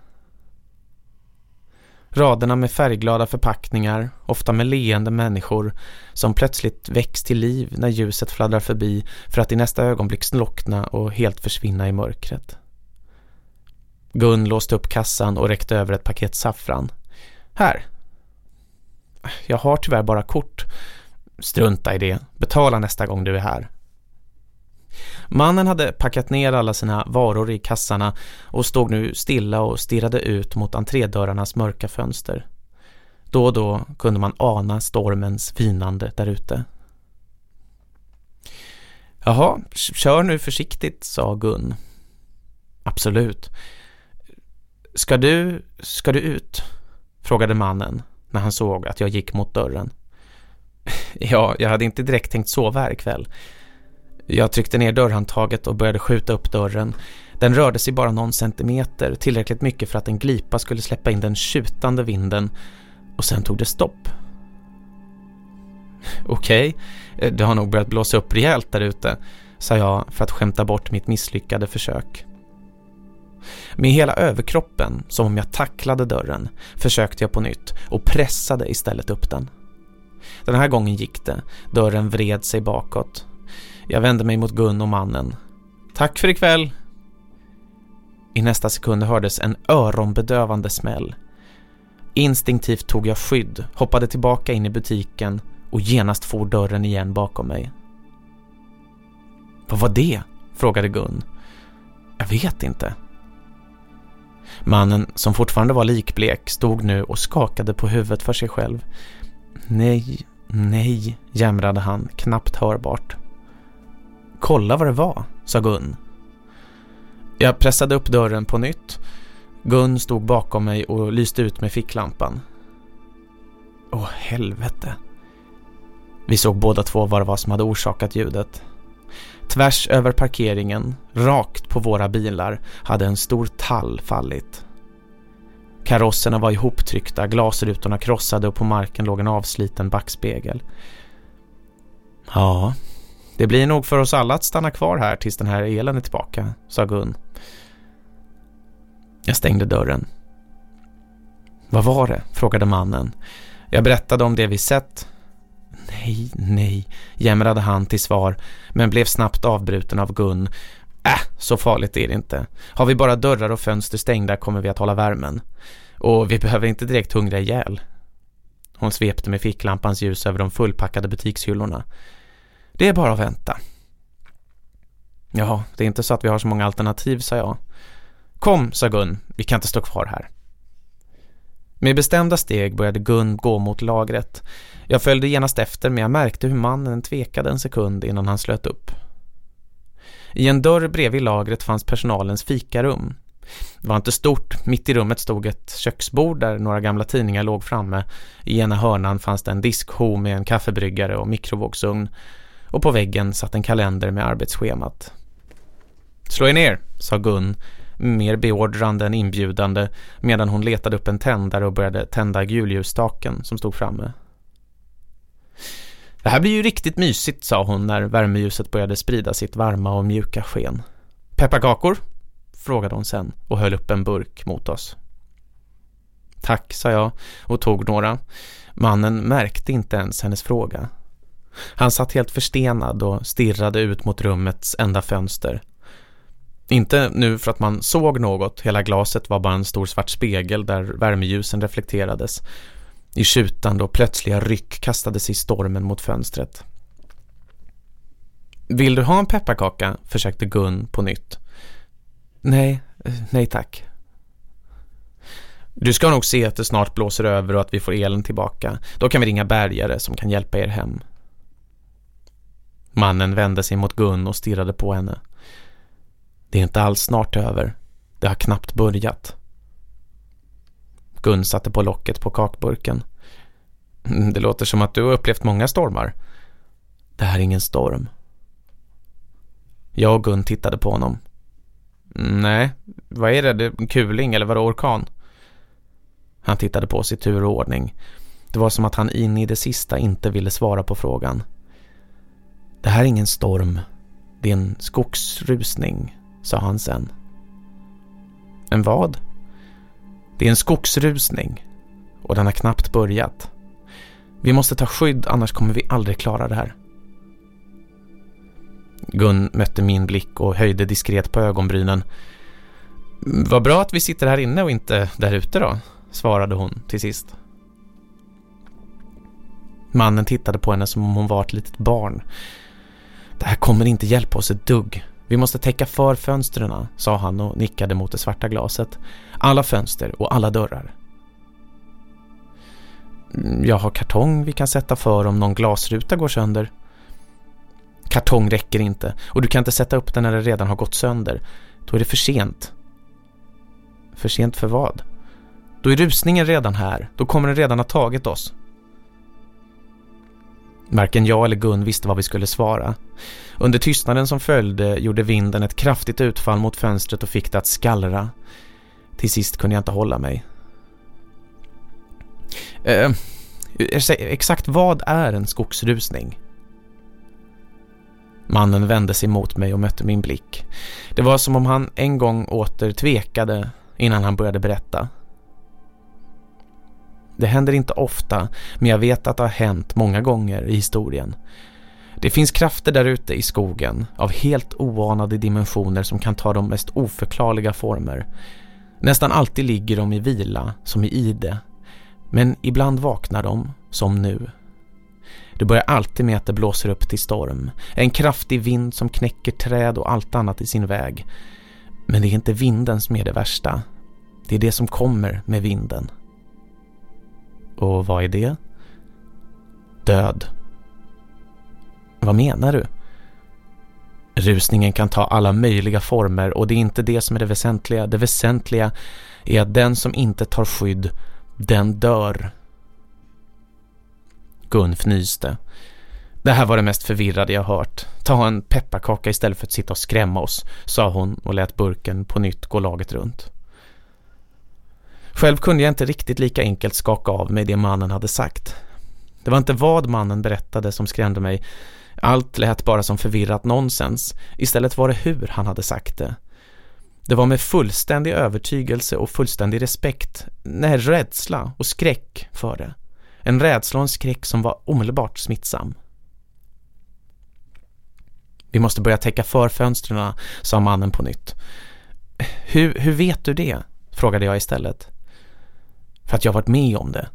Raderna med färgglada förpackningar, ofta med leende människor som plötsligt väcks till liv när ljuset fladdrar förbi för att i nästa ögonblick slockna och helt försvinna i mörkret. Gun låste upp kassan och räckte över ett paket saffran. Här. Jag har tyvärr bara kort. Strunta i det. Betala nästa gång du är här. Mannen hade packat ner alla sina varor i kassarna och stod nu stilla och stirrade ut mot entrédörrarnas mörka fönster. Då och då kunde man ana stormens vinande där ute. Jaha, kör nu försiktigt, sa Gun. Absolut. Ska du, ska du ut? Frågade mannen när han såg att jag gick mot dörren. Ja, jag hade inte direkt tänkt sova här ikväll. Jag tryckte ner dörrhandtaget och började skjuta upp dörren. Den rörde sig bara någon centimeter, tillräckligt mycket för att en glipa skulle släppa in den tjutande vinden Och sen tog det stopp. Okej, okay, det har nog börjat blåsa upp rejält där ute, sa jag för att skämta bort mitt misslyckade försök. Med hela överkroppen, som om jag tacklade dörren, försökte jag på nytt och pressade istället upp den. Den här gången gick det. Dörren vred sig bakåt. Jag vände mig mot Gun och mannen. Tack för ikväll! I nästa sekund hördes en öronbedövande smäll. Instinktivt tog jag skydd, hoppade tillbaka in i butiken och genast for dörren igen bakom mig. Vad var det? frågade Gun. Jag vet inte. Mannen, som fortfarande var likblek, stod nu och skakade på huvudet för sig själv. Nej, nej, jämrade han, knappt hörbart. Kolla vad det var, sa Gun. Jag pressade upp dörren på nytt. Gun stod bakom mig och lyste ut med ficklampan. Åh, helvete. Vi såg båda två vad det var som hade orsakat ljudet. Tvärs över parkeringen, rakt på våra bilar, hade en stor tall fallit. Karosserna var ihoptryckta, glasrutorna krossade och på marken låg en avsliten backspegel. Ja, det blir nog för oss alla att stanna kvar här tills den här elen är tillbaka, sa Gun. Jag stängde dörren. Vad var det? frågade mannen. Jag berättade om det vi sett. Nej, nej, jämrade han till svar, men blev snabbt avbruten av Gun. Äh, så farligt är det inte. Har vi bara dörrar och fönster stängda kommer vi att hålla värmen. Och vi behöver inte direkt hungra ihjäl. Hon svepte med ficklampans ljus över de fullpackade butikshyllorna. Det är bara att vänta. Jaha, det är inte så att vi har så många alternativ, sa jag. Kom, sa Gun, vi kan inte stå kvar här. Med bestämda steg började Gun gå mot lagret. Jag följde genast efter men jag märkte hur mannen tvekade en sekund innan han slöt upp. I en dörr bredvid lagret fanns personalens fikarum. Det var inte stort. Mitt i rummet stod ett köksbord där några gamla tidningar låg framme. I ena hörnan fanns det en diskho med en kaffebryggare och mikrovågsugn. Och på väggen satt en kalender med arbetsschemat. Slå er ner, sa Gun, mer beordrande än inbjudande medan hon letade upp en tändare och började tända julljusstaken som stod framme. Det här blir ju riktigt mysigt, sa hon när värmeljuset började sprida sitt varma och mjuka sken. Pepparkakor? frågade hon sen och höll upp en burk mot oss. Tack, sa jag och tog några. Mannen märkte inte ens hennes fråga. Han satt helt förstenad och stirrade ut mot rummets enda fönster. Inte nu för att man såg något, hela glaset var bara en stor svart spegel där värmeljusen reflekterades. I skjutande och plötsliga ryck kastade sig stormen mot fönstret. Vill du ha en pepparkaka? försökte Gun på nytt. Nej, nej tack. Du ska nog se att det snart blåser över och att vi får elen tillbaka. Då kan vi ringa bärgare som kan hjälpa er hem. Mannen vände sig mot Gun och stirrade på henne. Det är inte alls snart över. Det har knappt börjat. Gun satte på locket på kakburken. Mm, det låter som att du har upplevt många stormar. Det här är ingen storm. Jag och Gun tittade på honom. Mm, nej, vad är det? det är kuling eller var det orkan? Han tittade på sig tur och ordning. Det var som att han in i det sista inte ville svara på frågan. Det här är ingen storm. Det är en skogsrusning, sa han sen. En vad? Det är en skogsrusning. Och den har knappt börjat. Vi måste ta skydd, annars kommer vi aldrig klara det här. Gun mötte min blick och höjde diskret på ögonbrynen. Vad bra att vi sitter här inne och inte där ute då, svarade hon till sist. Mannen tittade på henne som om hon var ett litet barn. Det här kommer inte hjälpa oss ett dugg. Vi måste täcka för fönstren, sa han och nickade mot det svarta glaset. Alla fönster och alla dörrar. Mm, jag har kartong vi kan sätta för om någon glasruta går sönder. Kartong räcker inte och du kan inte sätta upp den när den redan har gått sönder. Då är det för sent. För sent för vad? Då är rusningen redan här. Då kommer den redan ha tagit oss. Varken jag eller Gun visste vad vi skulle svara. Under tystnaden som följde gjorde vinden ett kraftigt utfall mot fönstret och fick det att skallra. Till sist kunde jag inte hålla mig. Eh, exakt vad är en skogsrusning? Mannen vände sig mot mig och mötte min blick. Det var som om han en gång åter tvekade innan han började berätta. Det händer inte ofta, men jag vet att det har hänt många gånger i historien. Det finns krafter där ute i skogen av helt oanade dimensioner som kan ta de mest oförklarliga former. Nästan alltid ligger de i vila, som i ide. Men ibland vaknar de, som nu. Det börjar alltid med att det blåser upp till storm. En kraftig vind som knäcker träd och allt annat i sin väg. Men det är inte vinden som är det värsta. Det är det som kommer med vinden. Och vad är det? Död. Vad menar du? Rusningen kan ta alla möjliga former och det är inte det som är det väsentliga. Det väsentliga är att den som inte tar skydd, den dör. Gun fnyste. Det här var det mest förvirrade jag hört. Ta en pepparkaka istället för att sitta och skrämma oss, sa hon och lät burken på nytt gå laget runt. Själv kunde jag inte riktigt lika enkelt skaka av mig det mannen hade sagt. Det var inte vad mannen berättade som skrämde mig. Allt lät bara som förvirrat nonsens. Istället var det hur han hade sagt det. Det var med fullständig övertygelse och fullständig respekt. Nej, rädsla och skräck för det. En rädsla och en skräck som var omedelbart smittsam. Vi måste börja täcka för fönstren, sa mannen på nytt. Hur, hur vet du det? frågade jag istället. För att jag varit med om det.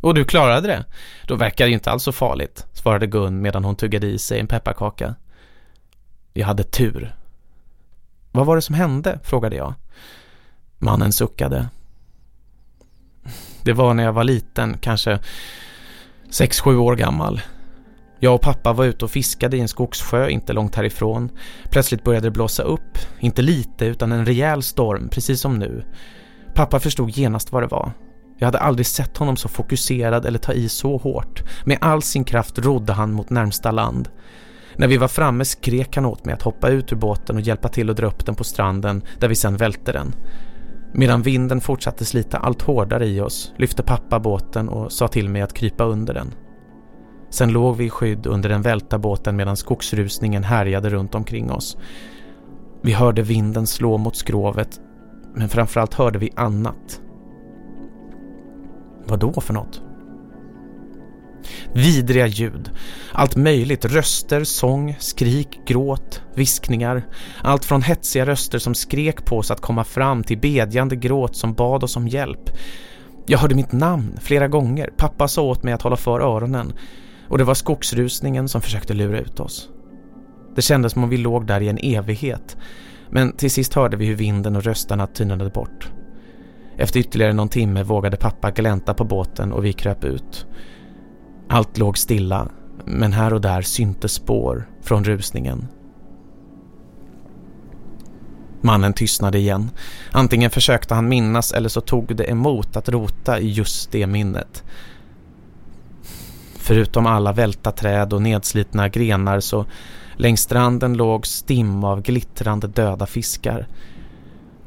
Och du klarade det? Då verkar det ju inte alls så farligt, svarade Gun medan hon tuggade i sig en pepparkaka. Jag hade tur. Vad var det som hände? frågade jag. Mannen suckade. Det var när jag var liten, kanske sex sju år gammal. Jag och pappa var ute och fiskade i en skogssjö inte långt härifrån. Plötsligt började det blåsa upp, inte lite utan en rejäl storm, precis som nu. Pappa förstod genast vad det var. Jag hade aldrig sett honom så fokuserad eller ta i så hårt. Med all sin kraft rodde han mot närmsta land. När vi var framme skrek han åt mig att hoppa ut ur båten och hjälpa till att dra upp den på stranden där vi sedan välte den. Medan vinden fortsatte slita allt hårdare i oss lyfte pappa båten och sa till mig att krypa under den. Sen låg vi i skydd under den välta båten medan skogsrusningen härjade runt omkring oss. Vi hörde vinden slå mot skrovet men framförallt hörde vi annat. Vad då för något? Vidriga ljud. Allt möjligt. Röster, sång, skrik, gråt, viskningar. Allt från hetsiga röster som skrek på oss att komma fram till bedjande gråt som bad oss om hjälp. Jag hörde mitt namn flera gånger. Pappa sa åt mig att hålla för öronen. Och det var skogsrusningen som försökte lura ut oss. Det kändes som om vi låg där i en evighet. Men till sist hörde vi hur vinden och röstarna tynade bort. Efter ytterligare någon timme vågade pappa glänta på båten och vi kröp ut. Allt låg stilla, men här och där syntes spår från rusningen. Mannen tystnade igen. Antingen försökte han minnas eller så tog det emot att rota i just det minnet. Förutom alla välta träd och nedslitna grenar så längs stranden låg stim av glittrande döda fiskar-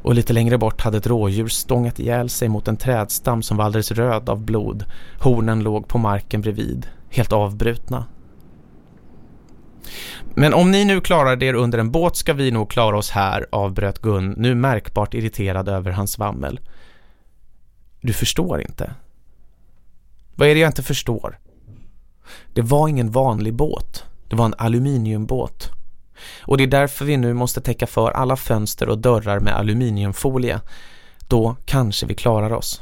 och lite längre bort hade ett rådjur stångat ihjäl sig mot en trädstam som var alldeles röd av blod. Hornen låg på marken bredvid, helt avbrutna. Men om ni nu klarar er under en båt ska vi nog klara oss här, avbröt Gun, nu märkbart irriterad över hans vammel. Du förstår inte. Vad är det jag inte förstår? Det var ingen vanlig båt. Det var en aluminiumbåt. Och det är därför vi nu måste täcka för alla fönster och dörrar med aluminiumfolie. Då kanske vi klarar oss.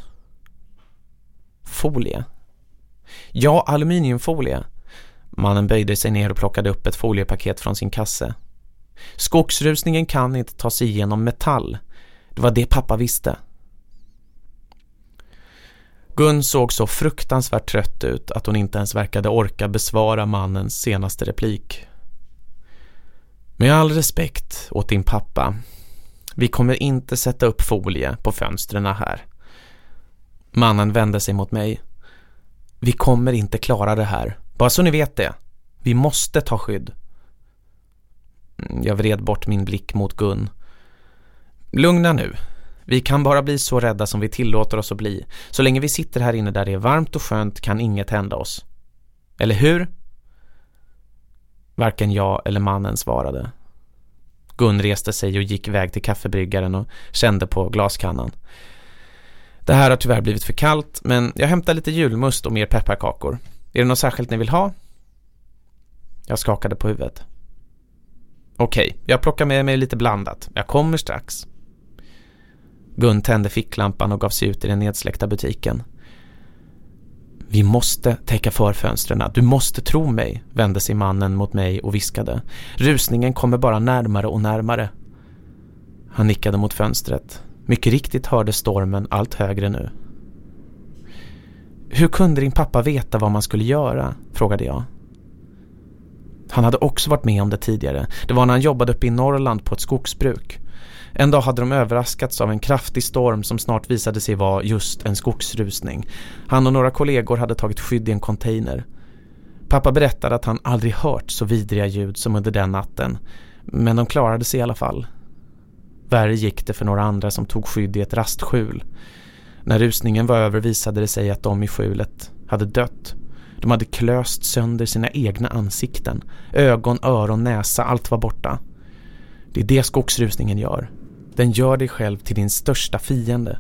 Folie? Ja, aluminiumfolie. Mannen böjde sig ner och plockade upp ett foliepaket från sin kasse. Skogsrusningen kan inte ta sig igenom metall. Det var det pappa visste. Gun såg så fruktansvärt trött ut att hon inte ens verkade orka besvara mannens senaste replik. Med all respekt åt din pappa. Vi kommer inte sätta upp folie på fönstren här. Mannen vände sig mot mig. Vi kommer inte klara det här. Bara så ni vet det. Vi måste ta skydd. Jag vred bort min blick mot Gun. Lugna nu. Vi kan bara bli så rädda som vi tillåter oss att bli. Så länge vi sitter här inne där det är varmt och skönt kan inget hända oss. Eller hur? Varken jag eller mannen svarade. Gun reste sig och gick iväg till kaffebryggaren och kände på glaskannan. Det här har tyvärr blivit för kallt, men jag hämtar lite julmust och mer pepparkakor. Är det något särskilt ni vill ha? Jag skakade på huvudet. Okej, okay, jag plockar med mig lite blandat. Jag kommer strax. Gun tände ficklampan och gav sig ut i den nedsläckta butiken. Vi måste täcka för fönstren. Du måste tro mig, vände sig mannen mot mig och viskade. Rusningen kommer bara närmare och närmare. Han nickade mot fönstret. Mycket riktigt hörde stormen allt högre nu. Hur kunde din pappa veta vad man skulle göra? frågade jag. Han hade också varit med om det tidigare. Det var när han jobbade uppe i Norrland på ett skogsbruk. En dag hade de överraskats av en kraftig storm som snart visade sig vara just en skogsrusning. Han och några kollegor hade tagit skydd i en container. Pappa berättade att han aldrig hört så vidriga ljud som under den natten. Men de klarade sig i alla fall. Värre gick det för några andra som tog skydd i ett rastskjul. När rusningen var över visade det sig att de i skjulet hade dött. De hade klöst sönder sina egna ansikten. Ögon, öron, näsa, allt var borta. Det är det skogsrusningen gör. Den gör dig själv till din största fiende.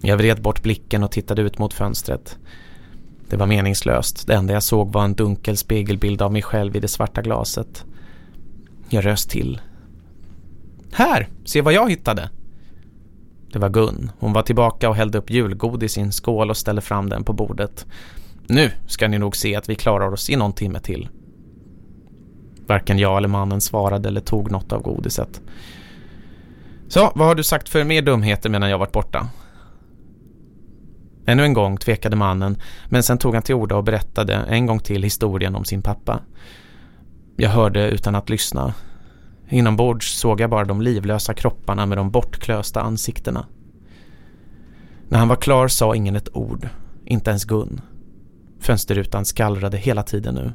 Jag vred bort blicken och tittade ut mot fönstret. Det var meningslöst. Det enda jag såg var en dunkel spegelbild av mig själv i det svarta glaset. Jag röst till. Här, se vad jag hittade. Det var Gun. Hon var tillbaka och hällde upp julgodis i en skål och ställde fram den på bordet. Nu ska ni nog se att vi klarar oss i någon timme till. Varken jag eller mannen svarade eller tog något av godiset. Så, vad har du sagt för mer dumheter medan jag varit borta? Ännu en gång tvekade mannen, men sen tog han till orda och berättade en gång till historien om sin pappa. Jag hörde utan att lyssna. Inombords såg jag bara de livlösa kropparna med de bortklösta ansiktena. När han var klar sa ingen ett ord, inte ens Gun. Fönsterrutan skallrade hela tiden nu.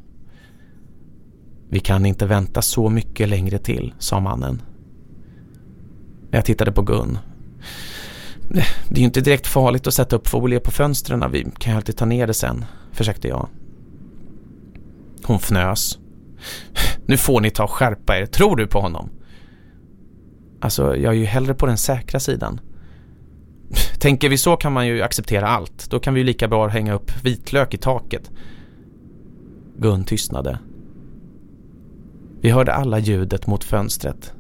Vi kan inte vänta så mycket längre till, sa mannen. Jag tittade på Gun. Det är ju inte direkt farligt att sätta upp folie på fönstren. Vi kan ju alltid ta ner det sen, försökte jag. Hon fnös. Nu får ni ta och skärpa er. Tror du på honom? Alltså, jag är ju hellre på den säkra sidan. Tänker vi så kan man ju acceptera allt. Då kan vi ju lika bra hänga upp vitlök i taket. Gun tystnade. Vi hörde alla ljudet mot fönstret.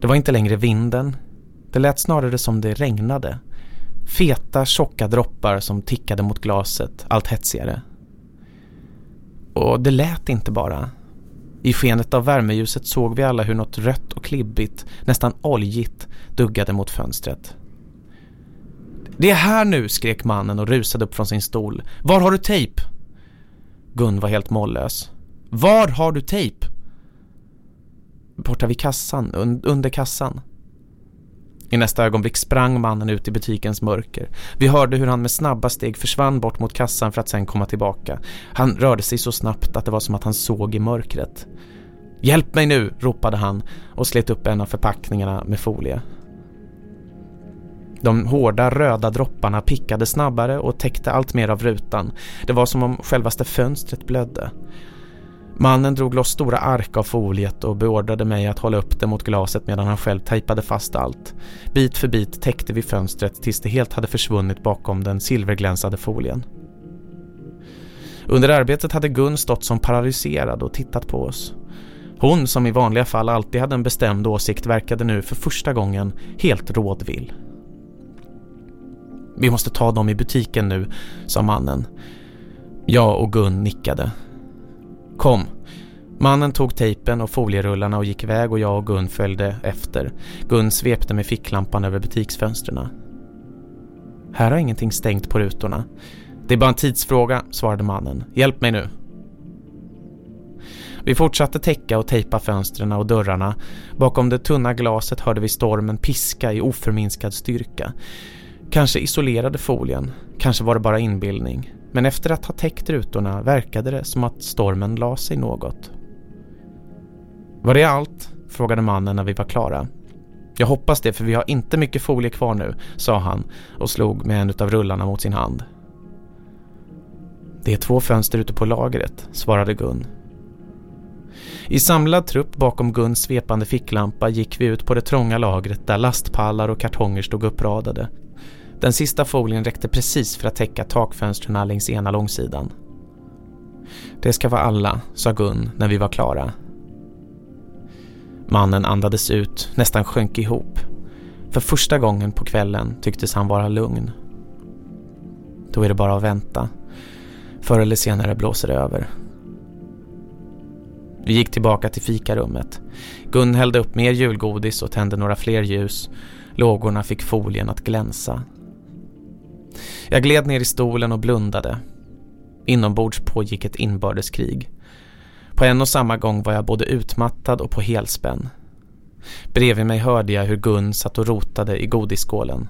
Det var inte längre vinden. Det lät snarare som det regnade. Feta, tjocka droppar som tickade mot glaset, allt hetsigare. Och det lät inte bara. I skenet av värmeljuset såg vi alla hur något rött och klibbigt, nästan oljigt, duggade mot fönstret. Det är här nu, skrek mannen och rusade upp från sin stol. Var har du tejp? Gun var helt mållös. Var har du tejp? Borta vid kassan, un under kassan. I nästa ögonblick sprang mannen ut i butikens mörker. Vi hörde hur han med snabba steg försvann bort mot kassan för att sen komma tillbaka. Han rörde sig så snabbt att det var som att han såg i mörkret. Hjälp mig nu, ropade han och slet upp en av förpackningarna med folie. De hårda röda dropparna pickade snabbare och täckte allt mer av rutan. Det var som om självaste fönstret blödde. Mannen drog loss stora ark av foliet och beordrade mig att hålla upp det mot glaset medan han själv tejpade fast allt. Bit för bit täckte vi fönstret tills det helt hade försvunnit bakom den silverglänsade folien. Under arbetet hade Gun stått som paralyserad och tittat på oss. Hon som i vanliga fall alltid hade en bestämd åsikt verkade nu för första gången helt rådvill. Vi måste ta dem i butiken nu, sa mannen. Jag och Gun nickade. Kom. Mannen tog tejpen och folierullarna och gick iväg och jag och Gun följde efter. Gun svepte med ficklampan över butiksfönstren. Här har ingenting stängt på rutorna. Det är bara en tidsfråga, svarade mannen. Hjälp mig nu. Vi fortsatte täcka och tejpa fönstren och dörrarna. Bakom det tunna glaset hörde vi stormen piska i oförminskad styrka. Kanske isolerade folien, kanske var det bara inbildning. Men efter att ha täckt rutorna verkade det som att stormen la sig något. Var det allt? frågade mannen när vi var klara. Jag hoppas det för vi har inte mycket folie kvar nu, sa han och slog med en av rullarna mot sin hand. Det är två fönster ute på lagret, svarade Gun. I samlad trupp bakom Guns svepande ficklampa gick vi ut på det trånga lagret där lastpallar och kartonger stod uppradade. Den sista folien räckte precis för att täcka takfönstren längs ena långsidan. Det ska vara alla, sa Gun när vi var klara. Mannen andades ut, nästan sjönk ihop. För första gången på kvällen tycktes han vara lugn. Då är det bara att vänta. Förr eller senare blåser det över. Vi gick tillbaka till fikarummet. Gun hällde upp mer julgodis och tände några fler ljus. Lågorna fick folien att glänsa. Jag gled ner i stolen och blundade. Inombords pågick ett inbördeskrig. På en och samma gång var jag både utmattad och på helspänn. Bredvid mig hörde jag hur Gun satt och rotade i godisskålen.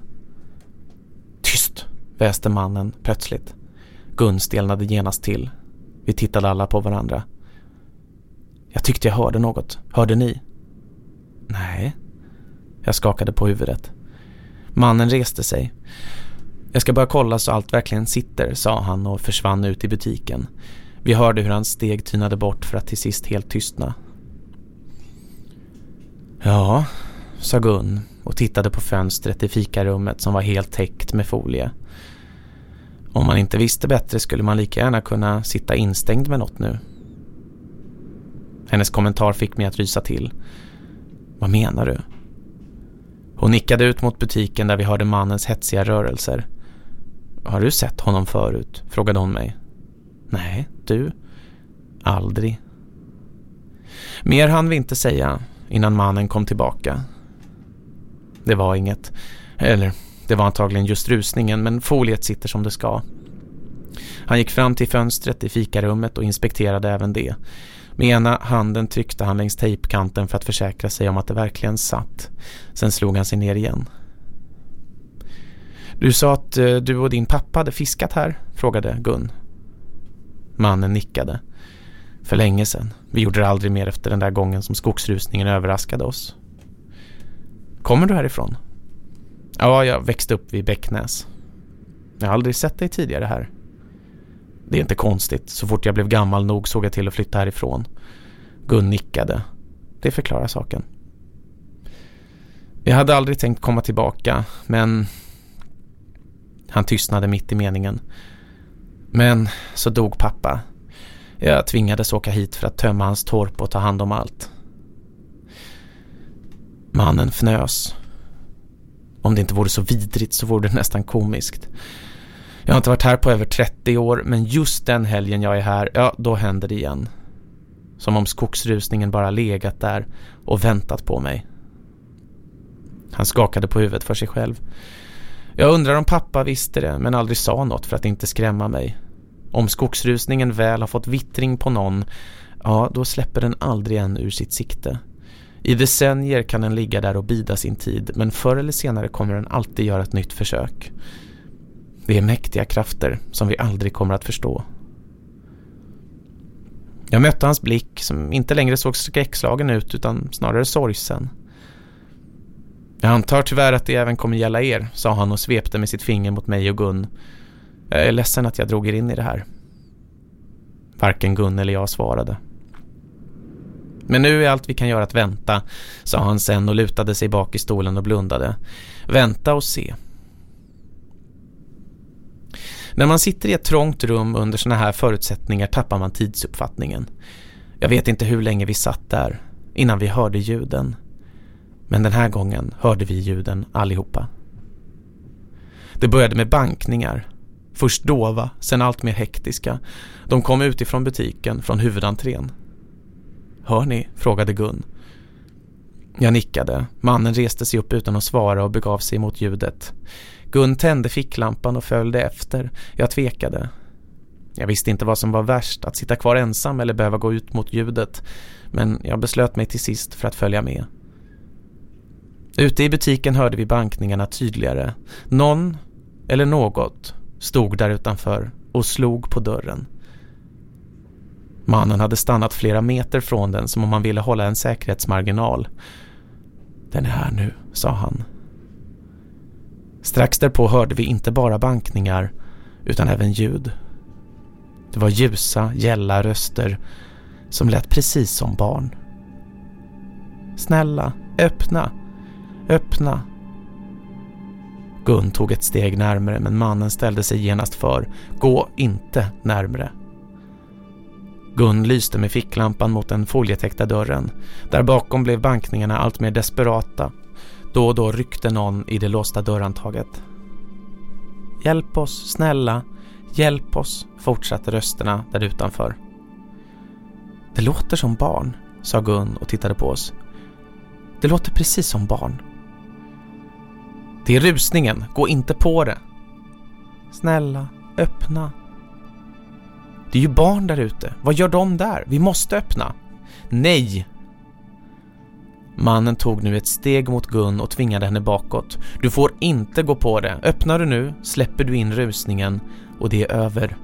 Tyst, väste mannen plötsligt. Gun stelnade genast till. Vi tittade alla på varandra. Jag tyckte jag hörde något. Hörde ni? Nej. Jag skakade på huvudet. Mannen reste sig. Jag ska bara kolla så allt verkligen sitter, sa han och försvann ut i butiken. Vi hörde hur hans steg tynade bort för att till sist helt tystna. Ja, sa Gun och tittade på fönstret i fikarummet som var helt täckt med folie. Om man inte visste bättre skulle man lika gärna kunna sitta instängd med något nu. Hennes kommentar fick mig att rysa till. Vad menar du? Hon nickade ut mot butiken där vi hörde mannens hetsiga rörelser. Har du sett honom förut? frågade hon mig. Nej, du? Aldrig. Mer hann vi inte säga innan mannen kom tillbaka. Det var inget. Eller, det var antagligen just rusningen men foliet sitter som det ska. Han gick fram till fönstret i fikarummet och inspekterade även det. Med ena handen tryckte han längs tejpkanten för att försäkra sig om att det verkligen satt. Sen slog han sig ner igen. Du sa att eh, du och din pappa hade fiskat här, frågade Gun. Mannen nickade. För länge sedan. Vi gjorde det aldrig mer efter den där gången som skogsrusningen överraskade oss. Kommer du härifrån? Ja, jag växte upp vid Bäcknäs. Jag har aldrig sett dig tidigare här. Det är inte konstigt. Så fort jag blev gammal nog såg jag till att flytta härifrån. Gun nickade. Det förklarar saken. Jag hade aldrig tänkt komma tillbaka, men... Han tystnade mitt i meningen. Men så dog pappa. Jag tvingades åka hit för att tömma hans torp och ta hand om allt. Mannen fnös. Om det inte vore så vidrigt så vore det nästan komiskt. Jag har inte varit här på över 30 år men just den helgen jag är här, ja då händer det igen. Som om skogsrusningen bara legat där och väntat på mig. Han skakade på huvudet för sig själv. Jag undrar om pappa visste det men aldrig sa något för att inte skrämma mig. Om skogsrusningen väl har fått vittring på någon, ja då släpper den aldrig en ur sitt sikte. I decennier kan den ligga där och bida sin tid men förr eller senare kommer den alltid göra ett nytt försök. Det är mäktiga krafter som vi aldrig kommer att förstå. Jag mötte hans blick som inte längre såg skräckslagen ut utan snarare sorgsen. Jag antar tyvärr att det även kommer gälla er, sa han och svepte med sitt finger mot mig och Gun. Jag är ledsen att jag drog er in i det här. Varken Gun eller jag svarade. Men nu är allt vi kan göra att vänta, sa han sen och lutade sig bak i stolen och blundade. Vänta och se. När man sitter i ett trångt rum under såna här förutsättningar tappar man tidsuppfattningen. Jag vet inte hur länge vi satt där innan vi hörde ljuden. Men den här gången hörde vi ljuden allihopa. Det började med bankningar. Först dova, sen allt mer hektiska. De kom utifrån butiken, från huvudentrén. Hör ni? frågade Gun. Jag nickade. Mannen reste sig upp utan att svara och begav sig mot ljudet. Gun tände ficklampan och följde efter. Jag tvekade. Jag visste inte vad som var värst, att sitta kvar ensam eller behöva gå ut mot ljudet. Men jag beslöt mig till sist för att följa med. Ute i butiken hörde vi bankningarna tydligare. Någon, eller något, stod där utanför och slog på dörren. Mannen hade stannat flera meter från den som om han ville hålla en säkerhetsmarginal. Den är här nu, sa han. Strax därpå hörde vi inte bara bankningar utan även ljud. Det var ljusa, gälla röster som lät precis som barn. Snälla, öppna, öppna. Gun tog ett steg närmre men mannen ställde sig genast för. Gå inte närmre. Gun lyste med ficklampan mot den folietäckta dörren. Där bakom blev bankningarna allt mer desperata. Då och då ryckte någon i det låsta dörrhandtaget. Hjälp oss, snälla. Hjälp oss, fortsatte rösterna där utanför. Det låter som barn, sa Gun och tittade på oss. Det låter precis som barn. Det är rusningen, gå inte på det. Snälla, öppna. Det är ju barn där ute. Vad gör de där? Vi måste öppna. Nej! Mannen tog nu ett steg mot Gun och tvingade henne bakåt. Du får inte gå på det. Öppnar du nu släpper du in rusningen och det är över.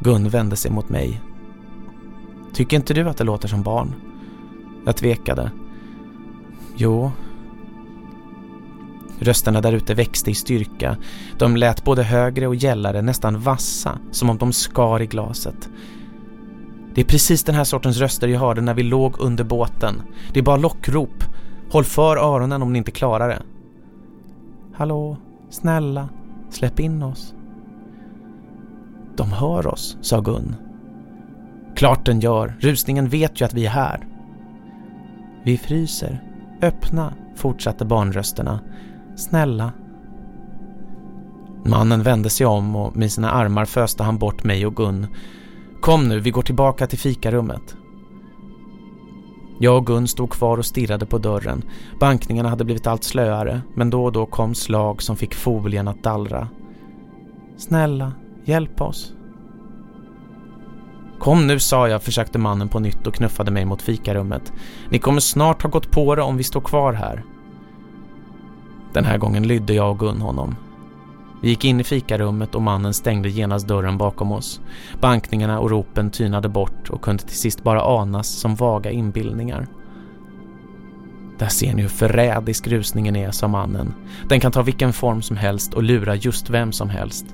Gun vände sig mot mig. Tycker inte du att det låter som barn? Jag tvekade. Jo. Rösterna där ute växte i styrka. De lät både högre och gällare, nästan vassa, som om de skar i glaset. Det är precis den här sortens röster jag hörde när vi låg under båten. Det är bara lockrop. Håll för öronen om ni inte klarar det. Hallå, snälla, släpp in oss. De hör oss, sa Gun. Klart den gör. Rusningen vet ju att vi är här. Vi fryser. Öppna, fortsatte barnrösterna. Snälla. Mannen vände sig om och med sina armar föste han bort mig och Gun. Kom nu, vi går tillbaka till fikarummet. Jag och Gun stod kvar och stirrade på dörren. Bankningarna hade blivit allt slöare, men då och då kom slag som fick folien att dallra. Snälla, hjälp oss. Kom nu, sa jag, försökte mannen på nytt och knuffade mig mot fikarummet. Ni kommer snart ha gått på det om vi står kvar här. Den här gången lydde jag och Gun honom. Vi gick in i fikarummet och mannen stängde genast dörren bakom oss. Bankningarna och ropen tynade bort och kunde till sist bara anas som vaga inbildningar. Där ser ni hur förrädisk rusningen är, sa mannen. Den kan ta vilken form som helst och lura just vem som helst.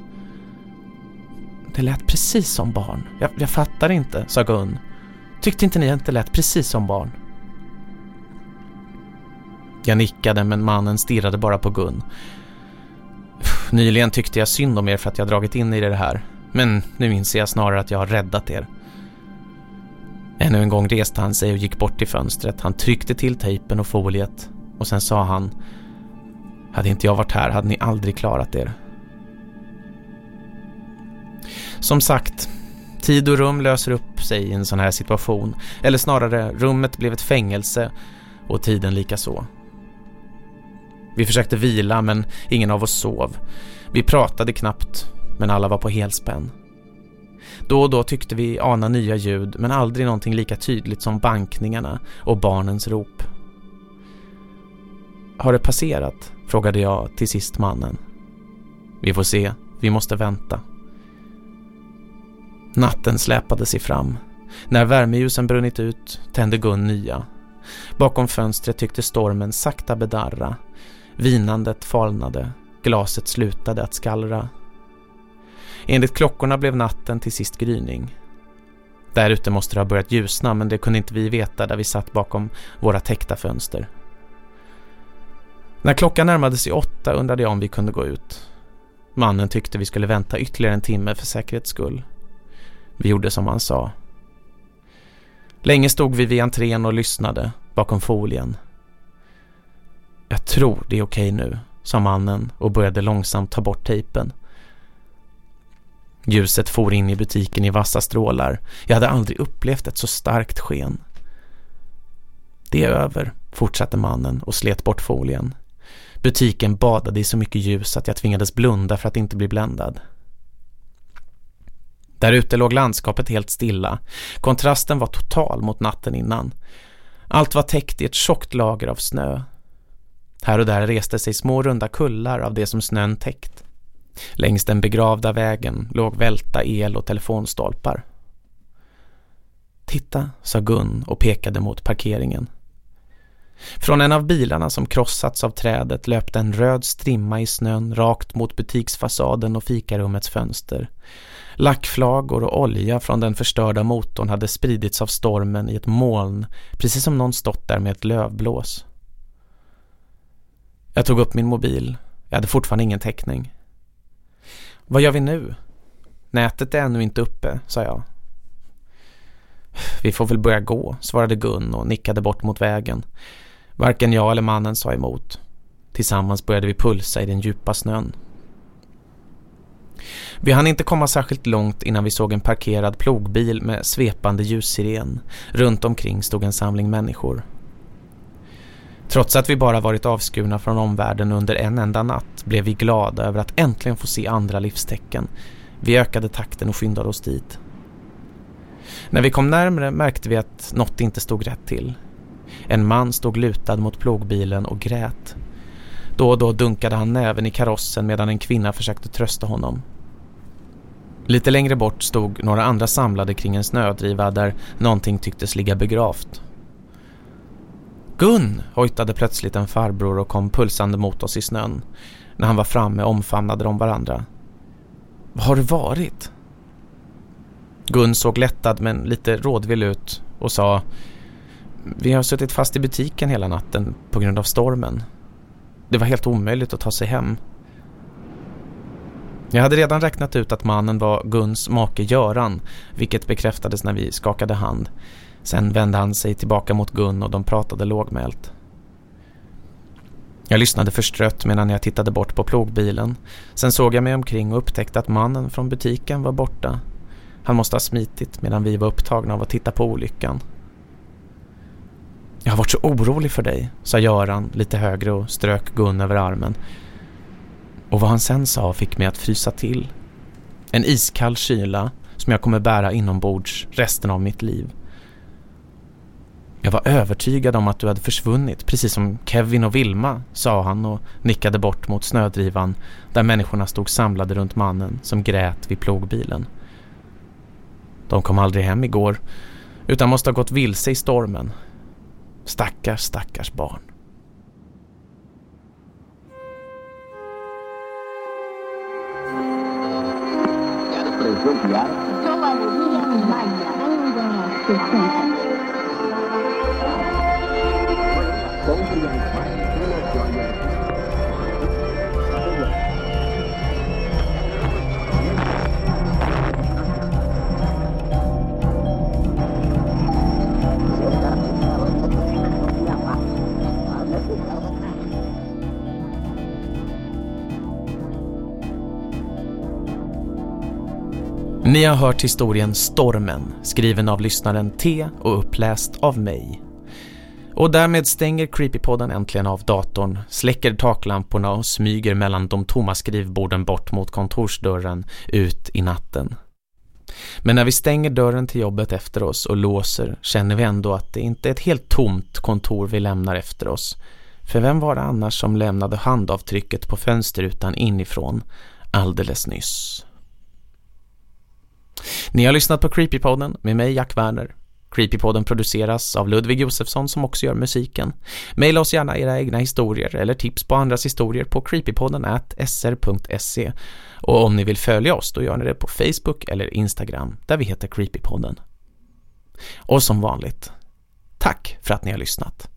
Det lät precis som barn. Jag, jag fattar inte, sa Gun. Tyckte inte ni att det lät precis som barn? Jag nickade men mannen stirrade bara på Gun. Nyligen tyckte jag synd om er för att jag dragit in i det här. Men nu inser jag snarare att jag har räddat er. Ännu en gång reste han sig och gick bort till fönstret. Han tryckte till tejpen och foliet. Och sen sa han Hade inte jag varit här hade ni aldrig klarat er. Som sagt, tid och rum löser upp sig i en sån här situation. Eller snarare, rummet blev ett fängelse och tiden lika så. Vi försökte vila men ingen av oss sov. Vi pratade knappt men alla var på helspänn. Då och då tyckte vi ana nya ljud men aldrig någonting lika tydligt som bankningarna och barnens rop. Har det passerat? frågade jag till sist mannen. Vi får se, vi måste vänta. Natten släpade sig fram. När värmeljusen brunnit ut tände Gun nya. Bakom fönstret tyckte stormen sakta bedarra. Vinandet falnade. Glaset slutade att skallra. Enligt klockorna blev natten till sist gryning. Där ute måste det ha börjat ljusna men det kunde inte vi veta där vi satt bakom våra täckta fönster. När klockan närmade sig åtta undrade jag om vi kunde gå ut. Mannen tyckte vi skulle vänta ytterligare en timme för säkerhets skull. Vi gjorde som han sa. Länge stod vi vid entrén och lyssnade bakom folien. Jag tror det är okej nu, sa mannen och började långsamt ta bort tejpen. Ljuset for in i butiken i vassa strålar. Jag hade aldrig upplevt ett så starkt sken. Det är över, fortsatte mannen och slet bort folien. Butiken badade i så mycket ljus att jag tvingades blunda för att inte bli bländad. Där ute låg landskapet helt stilla. Kontrasten var total mot natten innan. Allt var täckt i ett tjockt lager av snö. Här och där reste sig små runda kullar av det som snön täckt. Längs den begravda vägen låg välta el- och telefonstolpar. Titta, sa Gun och pekade mot parkeringen. Från en av bilarna som krossats av trädet löpte en röd strimma i snön rakt mot butiksfasaden och fikarummets fönster. Lackflagor och olja från den förstörda motorn hade spridits av stormen i ett moln, precis som någon stått där med ett lövblås. Jag tog upp min mobil. Jag hade fortfarande ingen täckning. Vad gör vi nu? Nätet är ännu inte uppe, sa jag. Vi får väl börja gå, svarade Gun och nickade bort mot vägen. Varken jag eller mannen sa emot. Tillsammans började vi pulsa i den djupa snön. Vi hann inte komma särskilt långt innan vi såg en parkerad plogbil med svepande ljussiren. Runt omkring stod en samling människor. Trots att vi bara varit avskurna från omvärlden under en enda natt blev vi glada över att äntligen få se andra livstecken. Vi ökade takten och skyndade oss dit. När vi kom närmre märkte vi att något inte stod rätt till. En man stod lutad mot plogbilen och grät. Då och då dunkade han näven i karossen medan en kvinna försökte trösta honom. Lite längre bort stod några andra samlade kring en snödriva där någonting tycktes ligga begravt. Gun! hojtade plötsligt en farbror och kom pulsande mot oss i snön. När han var framme omfamnade de varandra. Vad har det varit? Gun såg lättad men lite rådvill ut och sa Vi har suttit fast i butiken hela natten på grund av stormen. Det var helt omöjligt att ta sig hem. Jag hade redan räknat ut att mannen var Guns make Göran, vilket bekräftades när vi skakade hand. Sen vände han sig tillbaka mot Gun och de pratade lågmält. Jag lyssnade förstrött medan jag tittade bort på plogbilen. Sen såg jag mig omkring och upptäckte att mannen från butiken var borta. Han måste ha smitit medan vi var upptagna av att titta på olyckan. Jag har varit så orolig för dig, sa Göran lite högre och strök Gun över armen. Och vad han sen sa fick mig att frysa till. En iskall kyla som jag kommer bära inombords resten av mitt liv. Jag var övertygad om att du hade försvunnit, precis som Kevin och Vilma, sa han och nickade bort mot snödrivan där människorna stod samlade runt mannen som grät vid plogbilen. De kom aldrig hem igår, utan måste ha gått vilse i stormen. Stackars, stackars barn. Toda Ni har hört historien Stormen, skriven av lyssnaren T och uppläst av mig. Och därmed stänger Creepypodden äntligen av datorn, släcker taklamporna och smyger mellan de tomma skrivborden bort mot kontorsdörren ut i natten. Men när vi stänger dörren till jobbet efter oss och låser känner vi ändå att det inte är ett helt tomt kontor vi lämnar efter oss. För vem var det annars som lämnade handavtrycket på fönsterrutan inifrån alldeles nyss? Ni har lyssnat på Creepypodden med mig Jack Werner. Creepypodden produceras av Ludvig Josefsson som också gör musiken. Maila oss gärna era egna historier eller tips på andras historier på creepypodden at sr.se. Och om ni vill följa oss då gör ni det på Facebook eller Instagram där vi heter Creepypodden. Och som vanligt, tack för att ni har lyssnat.